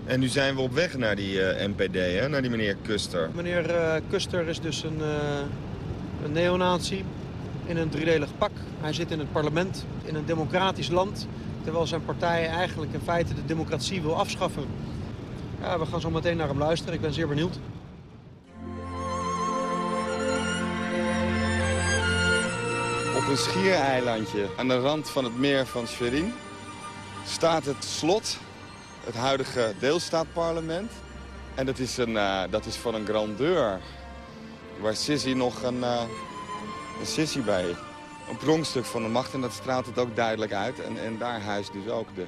En nu zijn we op weg naar die NPD, hè? naar die meneer Kuster. Meneer eh, Kuster is dus een, eh een neonazi in een driedelig pak. Hij zit in het parlement in een democratisch land... terwijl zijn partij eigenlijk in feite de democratie wil afschaffen. Ja, we gaan zo meteen naar hem luisteren. Ik ben zeer benieuwd. Op een schiereilandje aan de rand van het meer van Schwerin staat het slot, het huidige deelstaatparlement. En dat is, een, eh, dat is van een grandeur waar Sissy nog een, eh, een Sissy bij heeft. Een pronkstuk van de macht en dat straalt het ook duidelijk uit. En, en daar huist dus ook de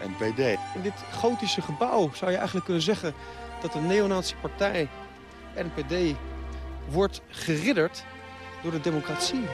NPD. In dit gotische gebouw zou je eigenlijk kunnen zeggen... dat de neonazi-partij, NPD, wordt geridderd door de democratie.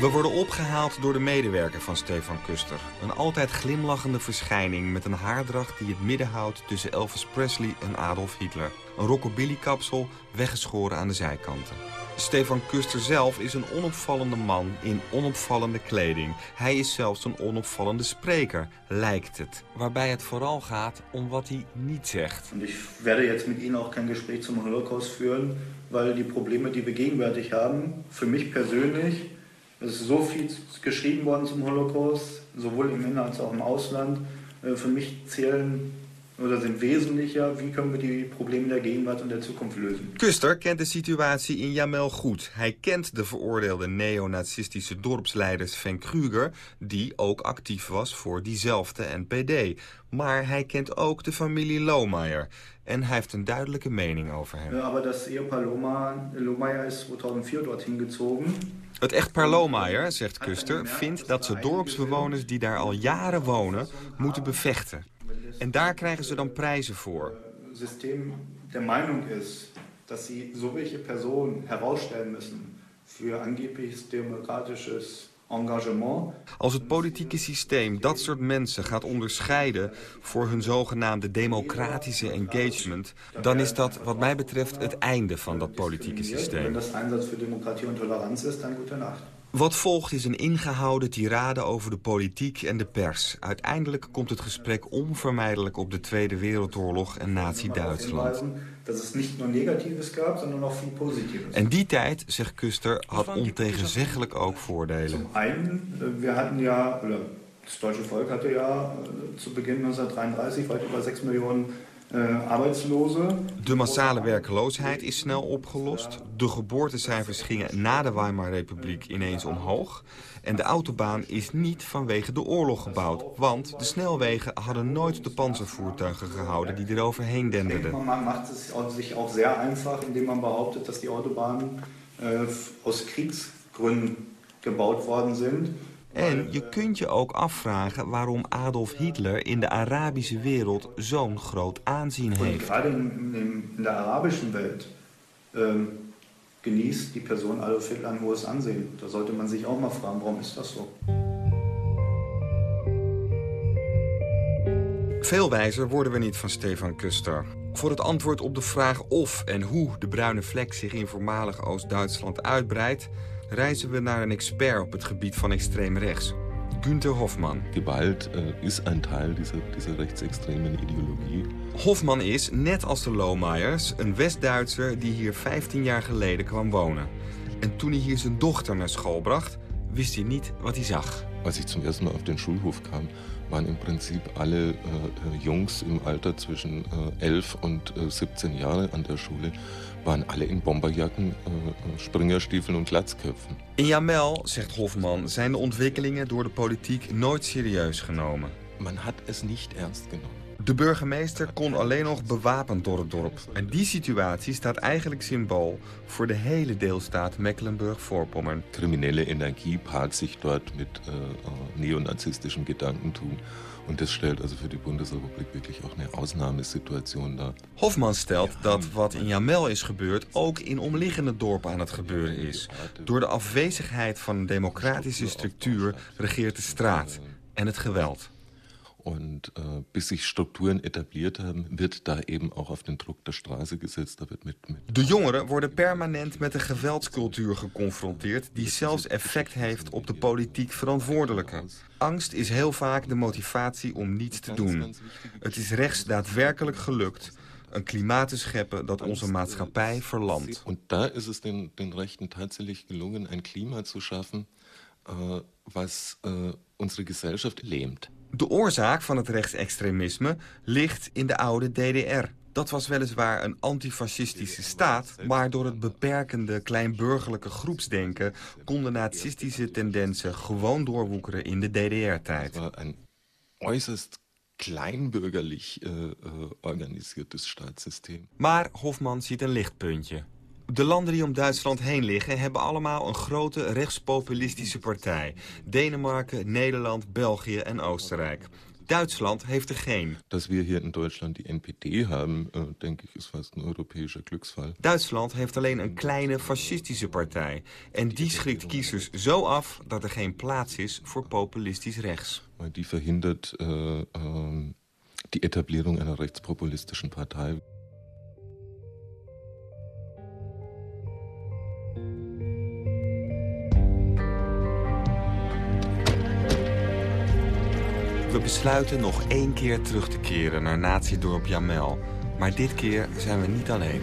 We worden opgehaald door de medewerker van Stefan Kuster. Een altijd glimlachende verschijning met een haardracht die het midden houdt tussen Elvis Presley en Adolf Hitler. Een rockabilly-kapsel weggeschoren aan de zijkanten. Stefan Kuster zelf is een onopvallende man in onopvallende kleding. Hij is zelfs een onopvallende spreker, lijkt het. Waarbij het vooral gaat om wat hij niet zegt. Und ich werde jetzt mit Ihnen auch kein Gespräch zum Holocaust führen, weil die Probleme, die wir gegenwärtig haben, für mich persönlich, es ist so viel geschrieben worden zum Holocaust, sowohl im Inland als auch im Ausland, äh, für mich zählen oder sind wesentlicher, wie können wir die Probleme der Gegenwart und der Zukunft lösen. Kuster kent de situatie in Jamel goed. Hij kent de veroordeelde neonazistische dorpsleider Sven Kruger... die ook actief was voor diezelfde NPD. Maar hij kent ook de familie Lohmeijer. En hij heeft een duidelijke mening over hem. Ja, aber das Ehepaar Lohmeier ist 2004 dorthin gezogen. Het echtpaar Lohmeijer, zegt Kuster, vindt dat ze dorpsbewoners die daar al jaren wonen moeten bevechten. En daar krijgen ze dan prijzen voor. System der Meinung ist, dass sie so welche Personen herausstellen müssen für angeblich demokratisches Engagement. Als het politieke systeem dat soort mensen gaat onderscheiden voor hun zogenaamde democratische engagement, dan is dat wat mij betreft het einde van dat politieke systeem. das Einsatz für Demokratie und Toleranz ist, dann gute Nacht. Wat volgt is een ingehouden tirade over de politiek en de pers. Uiteindelijk komt het gesprek onvermijdelijk op de Tweede Wereldoorlog en Nazi-Duitsland. Dass es nicht nur Negatives gab, sondern auch viel Positives. En die tijd, zegt Kuster, had ontegenzeggelijk ook voordelen. Einen, äh, wir hatten ja, oder Das deutsche Volk hatte ja äh, zu Beginn 1933 weit über 6 Millionen äh, Arbeitslose. De massale werkloosheid is snel opgelost. De geboortecijfers gingen na de Weimarrepubliek ineens omhoog. En de autobaan is niet vanwege de oorlog gebouwd. Want de snelwegen hadden nooit de panzervoertuigen gehouden die er overheen denderden. Man macht es sich auch sehr einfach, indem man behauptet, dass die Autobahnen äh, aus Kriegsgründen gebaut worden sind. En je kunt je ook afvragen waarom Adolf Hitler in de Arabische wereld zo'n groot aanzien heeft. gerade in, der arabischen Welt ähm, genießt die Person Adolf Hitler ein hohes Ansehen. Da sollte man sich auch mal fragen, warum ist das so? Veel wijzer worden we niet van Stefan Kuster. Voor het antwoord op de vraag of en hoe de bruine vlek zich in voormalig Oost-Duitsland uitbreidt... reizen we naar een expert op het gebied van extreem rechts. Günther Hofmann. Gewalt äh, ist ein Teil dieser, dieser rechtsextremen Ideologie. Hofman is, net als de Lohmeyers, een West-Duitser die hier 15 jaar geleden kwam wonen. En toen hij hier zijn dochter naar school bracht, wist hij niet wat hij zag. Als ich zum ersten Mal auf den Schulhof kam, waren im Prinzip alle äh, Jungs im Alter zwischen äh, 11 und äh, 17 Jahre an der Schule, waren alle in Bomberjacken, äh, Springerstiefeln und Glatzköpfen. In Jamel, zegt Hofman, zijn de ontwikkelingen door de politiek nooit serieus genomen. Man hat es nicht ernst genommen. De burgemeester kon alleen nog bewapend door het dorp. En die situatie staat eigenlijk symbool voor de hele deelstaat Mecklenburg-Vorpommern. Kriminelle Energie paart sich dort äh, äh, neonazistischem Gedankentum. Und das stellt also für die Bundesrepublik wirklich auch eine Ausnahmesituation dar. Hofman stelt dat wat in Jamel is gebeurd ook in omliggende dorpen aan het gebeuren is. Door de afwezigheid van een democratische structuur regeert de straat en het geweld. Und äh, bis sich Strukturen etabliert haben, wird da eben auch auf den Druck der Straße gesetzt. Da wird mit, mit De jongeren worden permanent met een geweldscultuur geconfronteerd... die zelfs effect heeft op de politiek verantwoordelijken. Angst is heel vaak de motivatie om niets te doen. Het is rechts daadwerkelijk gelukt een klimaat te scheppen dat onze maatschappij verlamt. Und da ist es den, den Rechten tatsächlich gelungen, ein Klima zu schaffen, was äh, unsere Gesellschaft lähmt. De oorzaak van het rechtsextremisme ligt in de oude DDR. Dat was weliswaar een antifascistische staat, maar door het beperkende kleinburgerlijke groepsdenken konden nazistische tendensen gewoon doorwoekeren in de DDR-tijd. Een äußerst kleinbürgerlich äh, äh, organisiertes staatssysteem. Maar Hofman ziet een lichtpuntje. De landen die om Duitsland heen liggen hebben allemaal een grote rechtspopulistische partij. Denemarken, Nederland, België en Oostenrijk. Duitsland heeft er geen. Dass wir hier in Deutschland die NPD haben, äh, denke ich, ist fast ein europäischer Glücksfall. Duitsland heeft alleen een kleine fascistische partij. En die schrikt kiezers zo af dat er geen plaats is voor populistisch rechts. Weil die verhindert äh, ähm, die Etablierung einer rechtspopulistischen Partei. We besluiten nog één keer terug te keren naar nazi-dorp Jamel. Maar dit keer zijn we niet alleen.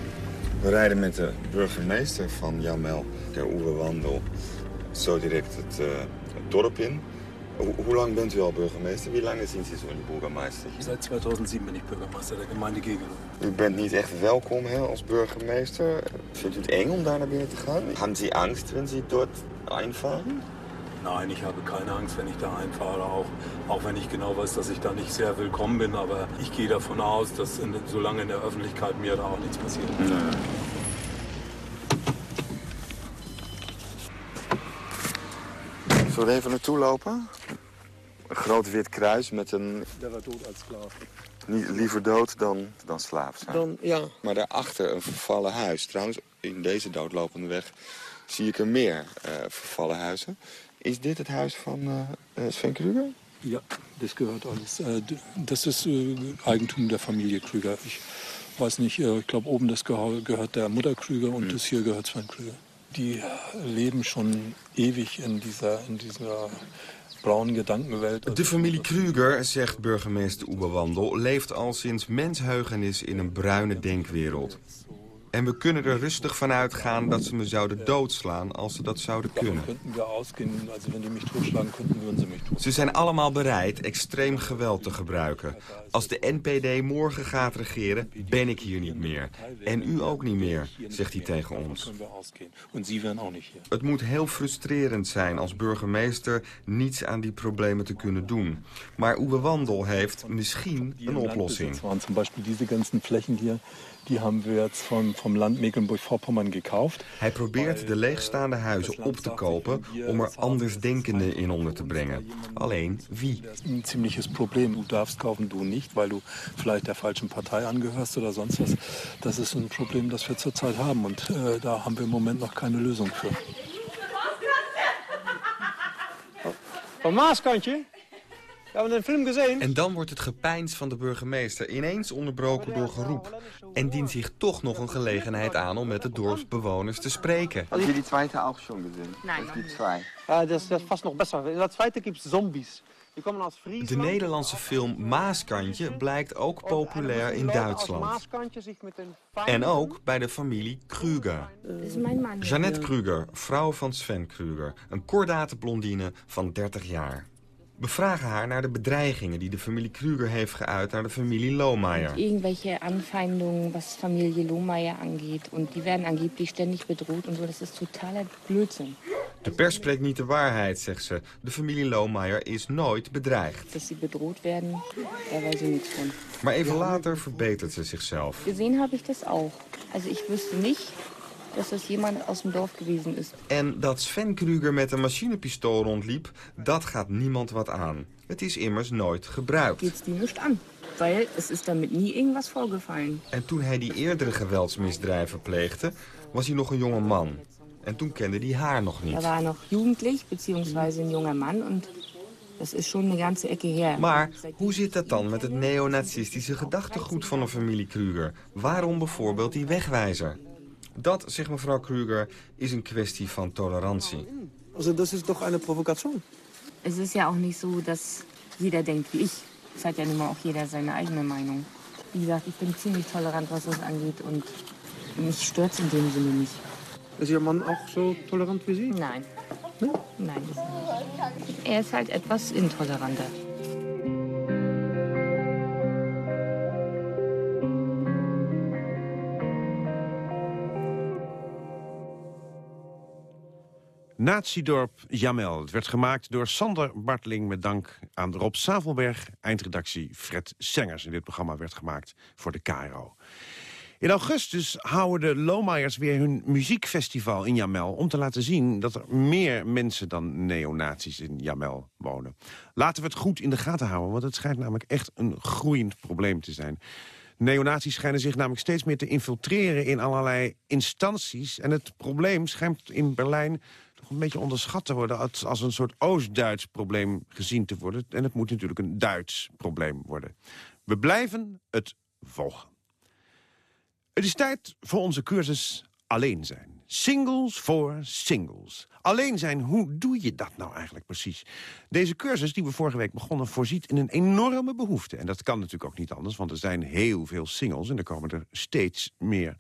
We rijden met de burgemeester van Jamel, de Oewe Wandel, zo direct het, uh, het dorp in. Ho hoe lang bent u al burgemeester? Wie lange sind Sie so die Bürgermeister? Seit 2007 bin ich Bürgermeister der Gemeinde Gegel. U bent niet echt welkom hè, als burgemeester. Vindt u het eng om daar naar binnen te gaan? Haben Sie Angst, wenn Sie dort einfahren? Nein, ich habe keine Angst, wenn ich da einfahre, auch, auch wenn ich genau weiß, dass ich da nicht sehr willkommen bin. Aber ich gehe davon aus, dass in, solange in der Öffentlichkeit mir da auch nichts passiert. Nee. Zullen we even naartoe lopen? Een groot wit kruis met een... Der war dood als slaaf. Niet, liever dood dan, dan slaaf zijn. Dan, ja. Maar daarachter een vervallen huis. Trouwens, in deze doodlopende weg zie ik er meer uh, vervallen huizen. Is dit het huis van uh, Sven Krüger? Ja, das gehört alles. Äh, das ist äh, Eigentum der Familie Krüger. Ich weiß nicht, äh, ich glaube oben das gehört der Mutter Krüger und Mhm. das hier gehört Sven Krüger. Die leben schon ewig in dieser, in dieser braunen Gedankenwelt. De familie Krüger, zegt burgemeester Oebe Wandel, leeft al sinds mensheugenis in een bruine denkwereld. En we kunnen er rustig van uitgaan dat ze me zouden doodslaan als ze dat zouden kunnen. Ze zijn allemaal bereid extreem geweld te gebruiken. Als de NPD morgen gaat regeren, ben ik hier niet meer. En u ook niet meer, zegt hij tegen ons. Het moet heel frustrerend zijn als burgemeester niets aan die problemen te kunnen doen. Maar Uwe Wandel heeft misschien een oplossing. Zum Beispiel diese ganzen Flächen hier, die haben wir jetzt vom, vom Land Mecklenburg-Vorpommern gekauft. Hij probeert de leegstaande huizen op te kopen om er andersdenkenden in onder te brengen. Alleen wie? Ein ziemliches Problem. Du darfst kaufen, du nicht, weil du vielleicht der falschen Partei angehörst oder sonst was. Das ist ein Problem, das wir zurzeit haben und äh, da haben wir im Moment noch keine Lösung für. Van Maaskantje? We hebben een film gezien. En dan wordt het gepeins van de burgemeester ineens onderbroken door geroep. En dient zich toch nog een gelegenheid aan om met de dorpsbewoners te spreken. Heb je die tweede ook schon gezien? Es gibt zwei. Ja, dat is, dat is vast nog best wel. In dat tweede gibt es zombies. De Nederlandse film Maaskantje blijkt ook populair in Duitsland. Maaskantje zich met een En ook bij de familie Mann. Jeannette Krüger, vrouw van Sven Krüger. Een kordate blondine van 30 jaar. We vragen haar naar de bedreigingen die de familie Krüger heeft geuit naar de familie Lohmeier. Irgendwelche Anfeindungen, was Familie Lohmeier angeht. Und die werden angeblich ständig bedroht und so. Das ist totaler Blödsinn. De pers spreekt niet de waarheid, zegt ze. De familie Lohmeier is nooit bedreigd. Dass sie bedroht werden, da weiß ich nichts von. Maar even later verbetert ze zichzelf. Gesehen habe ich das auch. Also ich wüsste nicht, dass das jemand aus dem Dorf gewesen ist. En dat Sven Krüger met een machinepistool rondliep, dat gaat niemand wat aan. Het is immers nooit gebruikt. Geht's die nicht an. Weil es ist damit nie irgendwas vorgefallen. En toen hij die eerdere geweldsmisdrijven pleegde, was hij nog een jonge man. En toen kende hij haar nog Er niet. war noch jugendlich, beziehungsweise ein junger Mann. Und das ist schon eine ganze Ecke her. Maar hoe zit dat dan met het neonazistische gedachtegoed van de familie Krüger? Waarom bijvoorbeeld die wegwijzer? Dat, zegt mevrouw Krüger, is een kwestie van tolerantie. Also das ist doch eine Provokation. Es ist ja auch nicht so, dass jeder denkt wie ich. Es hat ja nun mal auch jeder seine eigene Meinung. Wie gesagt, ich bin ziemlich tolerant, was das angeht. Und mich stört's in dem Sinne nicht. Ist Ihr Mann auch so tolerant wie Sie? Nein. Nein, nicht. Er ist halt etwas intoleranter. Naziedorp Jamel. Het werd gemaakt door Sander Bartling met dank aan Rob Savelberg. Eindredactie Fred Sengers. En dit programma werd gemaakt voor de KRO. In augustus houden de Lohmeyers weer hun muziekfestival in Jamel... om te laten zien dat er meer mensen dan neonazies in Jamel wonen. Laten we het goed in de gaten houden, want het schijnt namelijk echt een groeiend probleem te zijn. Neonazies schijnen zich namelijk steeds meer te infiltreren in allerlei instanties. En het probleem schijnt in Berlijn een beetje onderschat te worden... als, als een soort Oost-Duits probleem gezien te worden. En het moet natuurlijk een Duits probleem worden. We blijven het volgen. Het is tijd voor onze cursus Alleen zijn. Singles voor singles. Alleen zijn, hoe doe je dat nou eigenlijk precies? Deze cursus die we vorige week begonnen voorziet in een enorme behoefte. En dat kan natuurlijk ook niet anders, want er zijn heel veel singles... en er komen er steeds meer.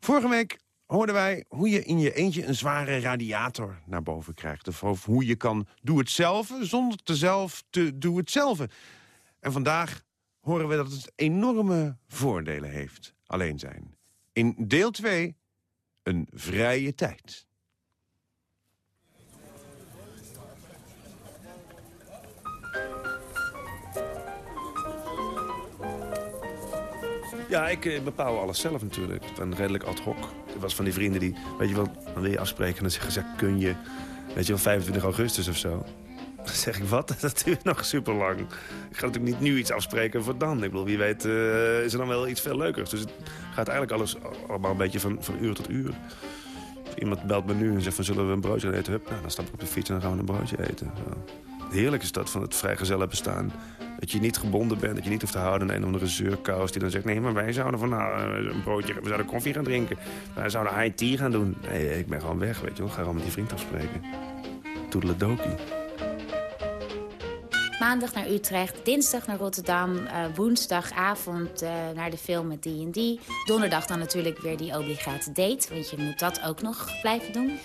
Vorige week hoorden wij hoe je in je eentje een zware radiator naar boven krijgt. Of, hoe je kan doe-het-zelf zonder te zelf te doe-het-zelf. En vandaag horen we dat het enorme voordelen heeft, alleen zijn. In deel 2, een vrije tijd. Ja, ik eh, bepaal alles zelf natuurlijk. Ik ben redelijk ad hoc. Er was van die vrienden die, weet je wel, dan wil je afspreken... en dan zeggen ze, kun je, weet je wel, 25 augustus of zo. Dan zeg ik, wat? Dat duurt nog super lang. Ik ga natuurlijk niet nu iets afspreken voor dan. Ik bedoel, wie weet eh, is er dan wel iets veel leukers. Dus het gaat eigenlijk alles allemaal een beetje van, van uur tot uur. Iemand belt me nu en zegt van, zullen we een broodje eten? Hup, nou, dan stap ik op de fiets en dan gaan we een broodje eten. Heerlijk is dat van het vrijgezellen bestaan. Dat je niet gebonden bent, dat je niet hoeft te houden aan een of andere zeurkous... die dan zegt, nee, maar wij zouden van nou, eh, een broodje... we zouden koffie gaan drinken. Wij zouden high tea gaan doen. Nee, ik ben gewoon weg, weet je wel. Ga gewoon met die vriend afspreken. Toedeledokie. maandag naar Utrecht, dinsdag naar Rotterdam... Uh, woensdagavond uh, naar de film met die. Donderdag dan natuurlijk weer die obligate date, want je moet dat ook nog blijven doen.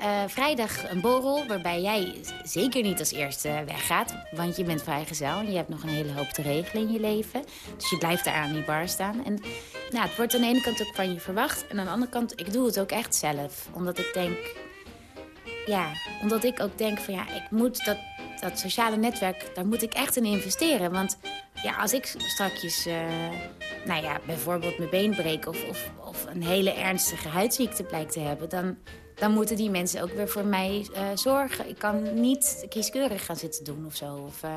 Uh, vrijdag een borrel, waarbij jij zeker niet als eerste weggaat. Want je bent vrijgezel en je hebt nog een hele hoop te regelen in je leven. Dus je blijft daar aan die bar staan. En nou, het wordt aan de ene kant ook van je verwacht. En aan de andere kant, ik doe het ook echt zelf. Omdat ik denk... Ja, omdat ik ook denk van ja, ik moet dat, dat sociale netwerk... daar moet ik echt in investeren. Want ja, als ik strakjes... Uh, nou ja, bijvoorbeeld mijn been breek... Of, of, of een hele ernstige huidziekte blijkt te hebben... dan dan moeten die mensen ook weer voor mij uh, zorgen. Ik kan niet kieskeurig gaan zitten doen of zo. Of, uh,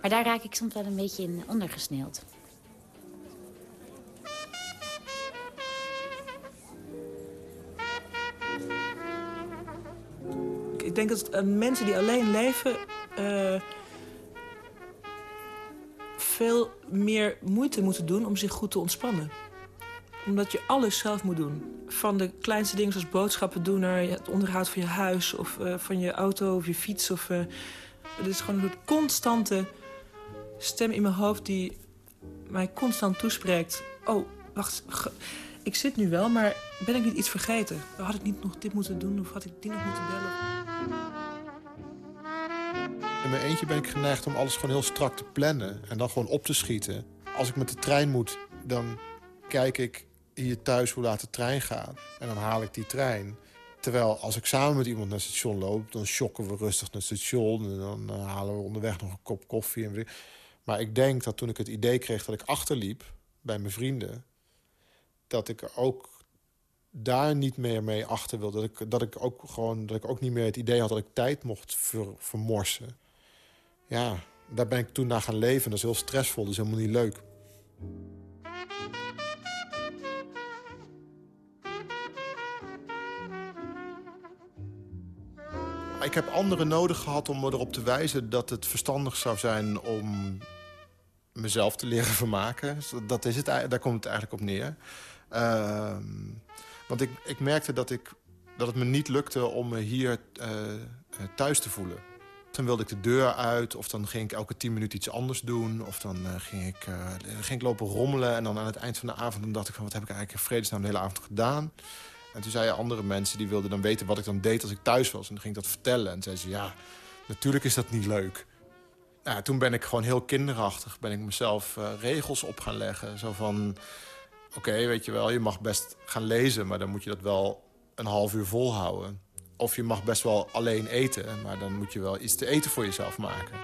maar daar raak ik soms wel een beetje in ondergesneeld. Ik denk dat uh, mensen die alleen leven... veel meer moeite moeten doen om zich goed te ontspannen omdat je alles zelf moet doen. Van de kleinste dingen zoals boodschappen doen... naar het onderhoud van je huis of uh, van je auto of je fiets. Of, uh, het is gewoon een constante stem in mijn hoofd... die mij constant toespreekt. Oh, wacht, ik zit nu wel, maar ben ik niet iets vergeten? Had ik niet nog dit moeten doen of had ik die nog moeten bellen? In mijn eentje ben ik geneigd om alles gewoon heel strak te plannen... en dan gewoon op te schieten. Als ik met de trein moet, dan kijk ik hier thuis hoe laat de trein gaat. En dan haal ik die trein. Terwijl als ik samen met iemand naar het station loop... dan shocken we rustig naar het station. En dan uh, halen we onderweg nog een kop koffie. En maar ik denk dat toen ik het idee kreeg dat ik achterliep bij mijn vrienden... dat ik ook daar niet meer mee achter wilde. Dat ik, dat ik, ook, gewoon, dat ik ook niet meer het idee had dat ik tijd mocht ver, vermorsen. Ja, daar ben ik toen naar gaan leven. Dat is heel stressvol, dat is helemaal niet leuk. Ik heb anderen nodig gehad om me erop te wijzen... dat het verstandig zou zijn om mezelf te leren vermaken. Dat is het, daar komt het eigenlijk op neer. Uh, want ik, ik merkte dat, ik, dat het me niet lukte om me hier uh, thuis te voelen. Dan wilde ik de deur uit, of dan ging ik elke tien minuten iets anders doen. Of dan uh, ging, ik, ging ik lopen rommelen. En dan aan het eind van de avond dan dacht ik van... wat heb ik eigenlijk in vredesnaam de hele avond gedaan? En toen zeiden andere mensen, die wilden dan weten wat ik dan deed als ik thuis was. En dan ging ik dat vertellen. En zeiden ze, ja, natuurlijk is dat niet leuk. Nou, toen ben ik gewoon heel kinderachtig. Ben ik mezelf uh, regels op gaan leggen. Zo van, oké, weet je wel, je mag best gaan lezen... maar dan moet je dat wel een half uur volhouden. Of je mag best wel alleen eten, maar dan moet je wel iets te eten voor jezelf maken.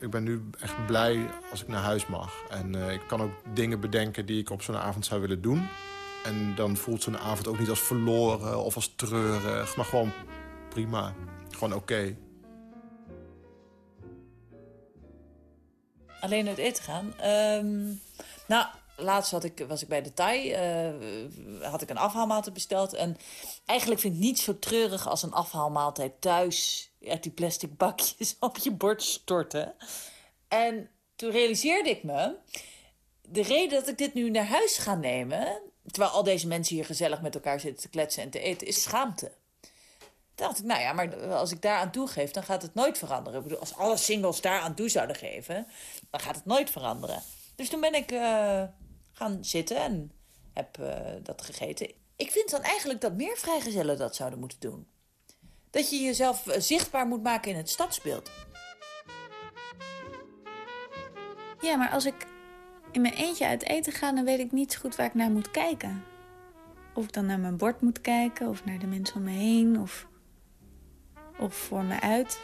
Ik ben nu echt blij als ik naar huis mag. En uh, ik kan ook dingen bedenken die ik op zo'n avond zou willen doen. En dan voelt zo'n avond ook niet als verloren of als treurig. Maar gewoon prima. Gewoon oké. Alleen uit eten gaan? Um, nou, laatst had ik, was ik bij de Thai. Uh, had ik een afhaalmaaltijd besteld. En eigenlijk vind ik niet zo treurig als een afhaalmaaltijd thuis... uit die plastic bakjes op je bord storten. En toen realiseerde ik me... de reden dat ik dit nu naar huis ga nemen terwijl al deze mensen hier gezellig met elkaar zitten te kletsen en te eten, is schaamte. Toen dacht ik, nou ja, maar als ik daar aan toegeef, dan gaat het nooit veranderen. Ik bedoel, als alle singles daar aan toe zouden geven, dan gaat het nooit veranderen. Dus toen ben ik uh, gaan zitten en heb uh, dat gegeten. Ik vind dan eigenlijk dat meer vrijgezellen dat zouden moeten doen. Dat je jezelf uh, zichtbaar moet maken in het stadsbeeld. Ja, maar als ik in mijn eentje uit eten ga, dan weet ik niet zo goed waar ik naar moet kijken. Of ik dan naar mijn bord moet kijken, of naar de mensen om me heen, of, of voor me uit.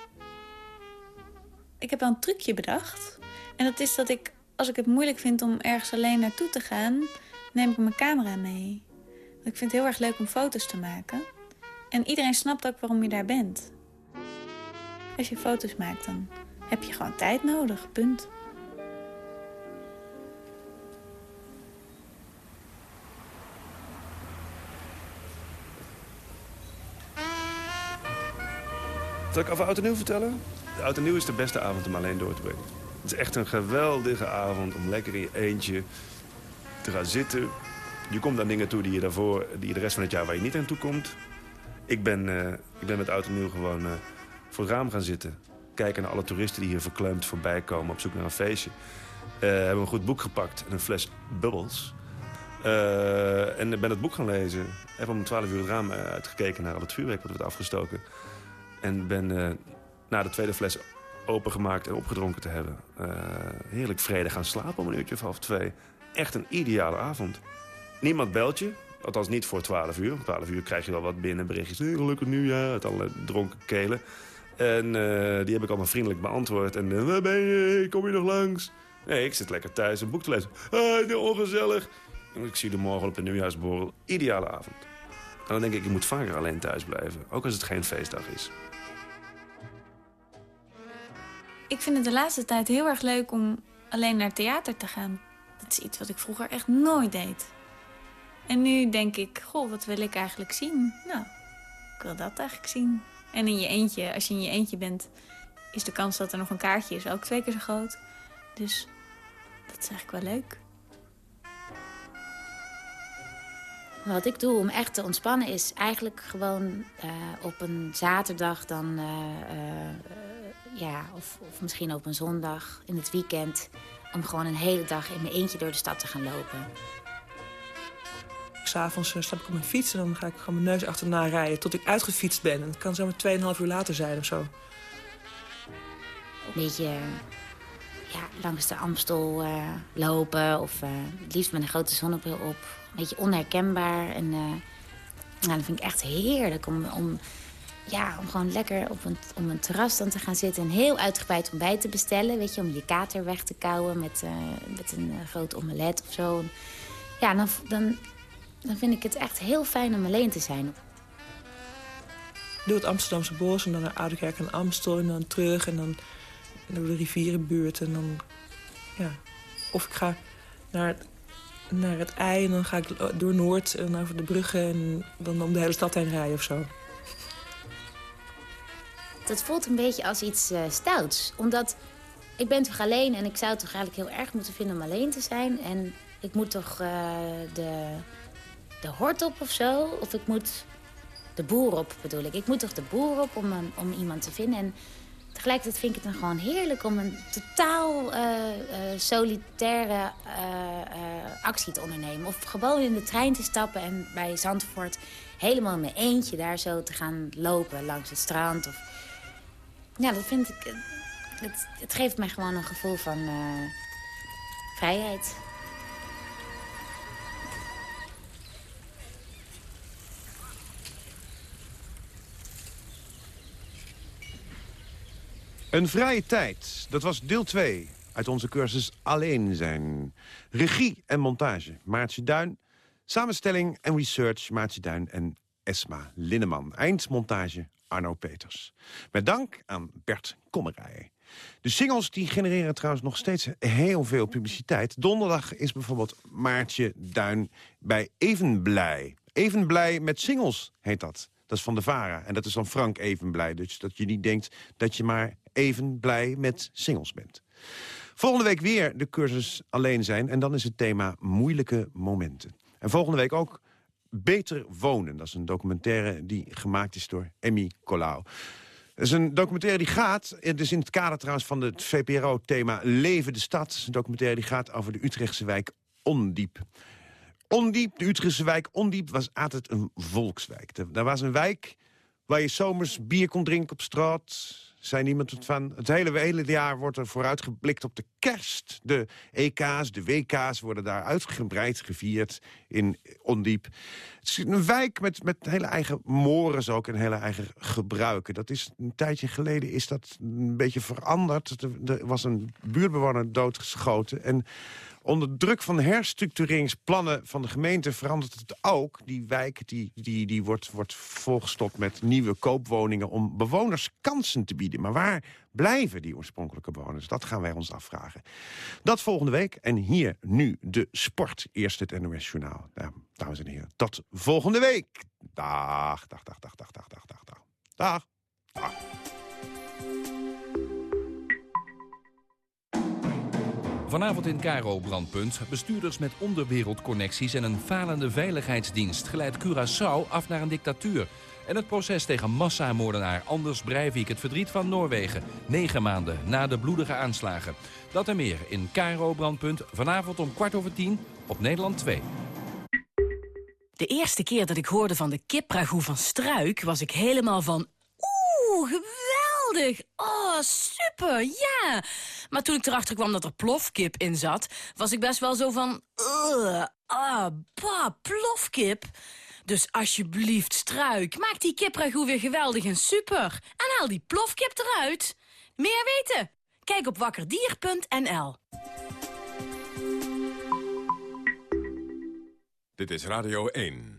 Ik heb wel een trucje bedacht. En dat is dat ik, als ik het moeilijk vind om ergens alleen naartoe te gaan, neem ik mijn camera mee. Ik vind het heel erg leuk om foto's te maken. En iedereen snapt ook waarom je daar bent. Als je foto's maakt, dan heb je gewoon tijd nodig, punt. Zal ik over Oud en Nieuw vertellen? Oud en Nieuw is de beste avond om alleen door te brengen. Het is echt een geweldige avond om lekker in je eentje te gaan zitten. Je komt aan dingen toe die je daarvoor, die je de rest van het jaar waar je niet aan toe komt. Ik ben, uh, ik ben met Oud en Nieuw gewoon uh, voor het raam gaan zitten. kijken naar alle toeristen die hier verkleumd voorbij komen op zoek naar een feestje. Uh, hebben een goed boek gepakt en een fles bubbels. En ben het boek gaan lezen. Heb om 12 uur het raam uitgekeken naar al het vuurwerk wat werd afgestoken. En ben uh, na de tweede fles opengemaakt en opgedronken te hebben... heerlijk vrede gaan slapen om een uurtje of half twee. Echt een ideale avond. Niemand belt je, althans niet voor 12 uur. Om 12 uur krijg je wel wat binnenberichtjes. Hey, gelukkig nieuwjaar, uit alle dronken kelen. En die heb ik allemaal vriendelijk beantwoord. En waar ben je? Kom je nog langs? Nee, ik zit lekker thuis een boek te lezen. Ah, ongezellig. Ik zie de morgen op de nieuwjaarsborrel. Ideale avond. En dan denk ik, ik moet vaker alleen thuis blijven. Ook als het geen feestdag is. Ik vind het de laatste tijd heel erg leuk om alleen naar theater te gaan. Dat is iets wat ik vroeger echt nooit deed. En nu denk ik, goh, wat wil ik eigenlijk zien? Nou, ik wil dat eigenlijk zien. En in je eentje, als je in je eentje bent, is de kans dat er nog een kaartje is ook twee keer zo groot. Dus dat is eigenlijk wel leuk. Wat ik doe om echt te ontspannen is eigenlijk gewoon uh, op een zaterdag dan... Uh, uh, ja, of, of misschien op een zondag in het weekend... om gewoon een hele dag in mijn eentje door de stad te gaan lopen. S'avonds stap ik op mijn fiets en dan ga ik gewoon mijn neus achterna rijden... tot ik uitgefietst ben. En het kan zomaar 2,5 uur later zijn of zo. Een beetje ja, langs de Amstel uh, lopen. Of uh, liefst met een grote zonnebril op. Een beetje onherkenbaar. En uh, nou, dat vind ik echt heerlijk om, om, ja, om gewoon lekker op een, om een terras dan te gaan zitten. En heel uitgebreid ontbijt te bestellen. Weet je, om je kater weg te kouwen met, met een groot omelet of zo. Ja, dan, dan, dan vind ik het echt heel fijn om alleen te zijn. Doe het Amsterdamse bos en dan naar Oudekerk en Amstel en dan terug. En dan door de rivierenbuurt. En dan, ja. Of ik ga naar, naar het ei en dan ga ik door Noord en over de bruggen... en dan om de hele stad heen rijden of zo. Dat voelt een beetje als iets uh, stouts. Omdat ik ben toch alleen en ik zou het toch eigenlijk heel erg moeten vinden om alleen te zijn. En ik moet toch uh, de, de hort op of zo. Of ik moet de boer op bedoel ik. Ik moet toch de boer op om, een, om iemand te vinden. En tegelijkertijd vind ik het dan gewoon heerlijk om een totaal solitaire actie te ondernemen. Of gewoon in de trein te stappen en bij Zandvoort helemaal in mijn eentje daar zo te gaan lopen langs het strand. Of... Ja, dat vind ik... Het, het geeft mij gewoon een gevoel van vrijheid. Een vrije tijd, dat was deel 2 uit onze cursus Alleen zijn. Regie en montage, Maartje Duin. Samenstelling en research, Maartje Duin en Esma Linneman. Eindmontage, Arno Peters. Met dank aan Bert Kommerij. De singles die genereren trouwens nog steeds heel veel publiciteit. Donderdag is bijvoorbeeld Maartje Duin bij Evenblij. Evenblij met singles heet dat. Dat is van de VARA. En dat is dan Frank Evenblij. Dus dat je niet denkt dat je maar even blij met singles bent. Volgende week weer de cursus Alleen zijn. En dan is het thema moeilijke momenten. En volgende week ook Beter Wonen. Dat is een documentaire die gemaakt is door Emmy Colau. Het is een documentaire die gaat, het is in het kader trouwens van het VPRO-thema Leven de Stad. Het is een documentaire die gaat over de Utrechtse wijk Ondiep. Ondiep, de Utrechtse wijk Ondiep, was altijd een volkswijk. Daar was een wijk waar je zomers bier kon drinken op straat zei niemand het van. Het hele, hele jaar wordt er vooruitgeblikt op de kerst. De EK's, de WK's worden daar uitgebreid gevierd in Ondiep. Het is een wijk met, met hele eigen morens ook en hele eigen gebruiken. Dat is een tijdje geleden is dat een beetje veranderd. Er was een buurtbewoner doodgeschoten en Onder druk van herstructureringsplannen van de gemeente verandert het ook. Die wijk die, die, die wordt, wordt volgestopt met nieuwe koopwoningen... om bewoners kansen te bieden. Maar waar blijven die oorspronkelijke bewoners? Dat gaan wij ons afvragen. Dat volgende week. En hier nu de sport. Eerst het NOS Journaal. Nou, dames en heren, tot volgende week. Dag, dag, dag, dag, dag, dag, dag, dag. Dag. Dag. Vanavond in Cairo brandpunt. Bestuurders met onderwereldconnecties en een falende veiligheidsdienst... geleidt Curaçao af naar een dictatuur. En het proces tegen massamoordenaar Anders Breivik. Het verdriet van Noorwegen. Negen maanden na de bloedige aanslagen. Dat en meer in Caro Brandpunt. Vanavond om kwart over tien op Nederland 2. De eerste keer dat ik hoorde van de kipragoe van Struik... was ik helemaal van... Oeh, Oh, super, ja! Maar toen ik erachter kwam dat er plofkip in zat... was ik best wel zo van... Uh, ah, bah, plofkip... Dus alsjeblieft, Struik, maak die kipragoe weer geweldig en super. En haal die plofkip eruit. Meer weten? Kijk op wakkerdier.nl. Dit is Radio 1.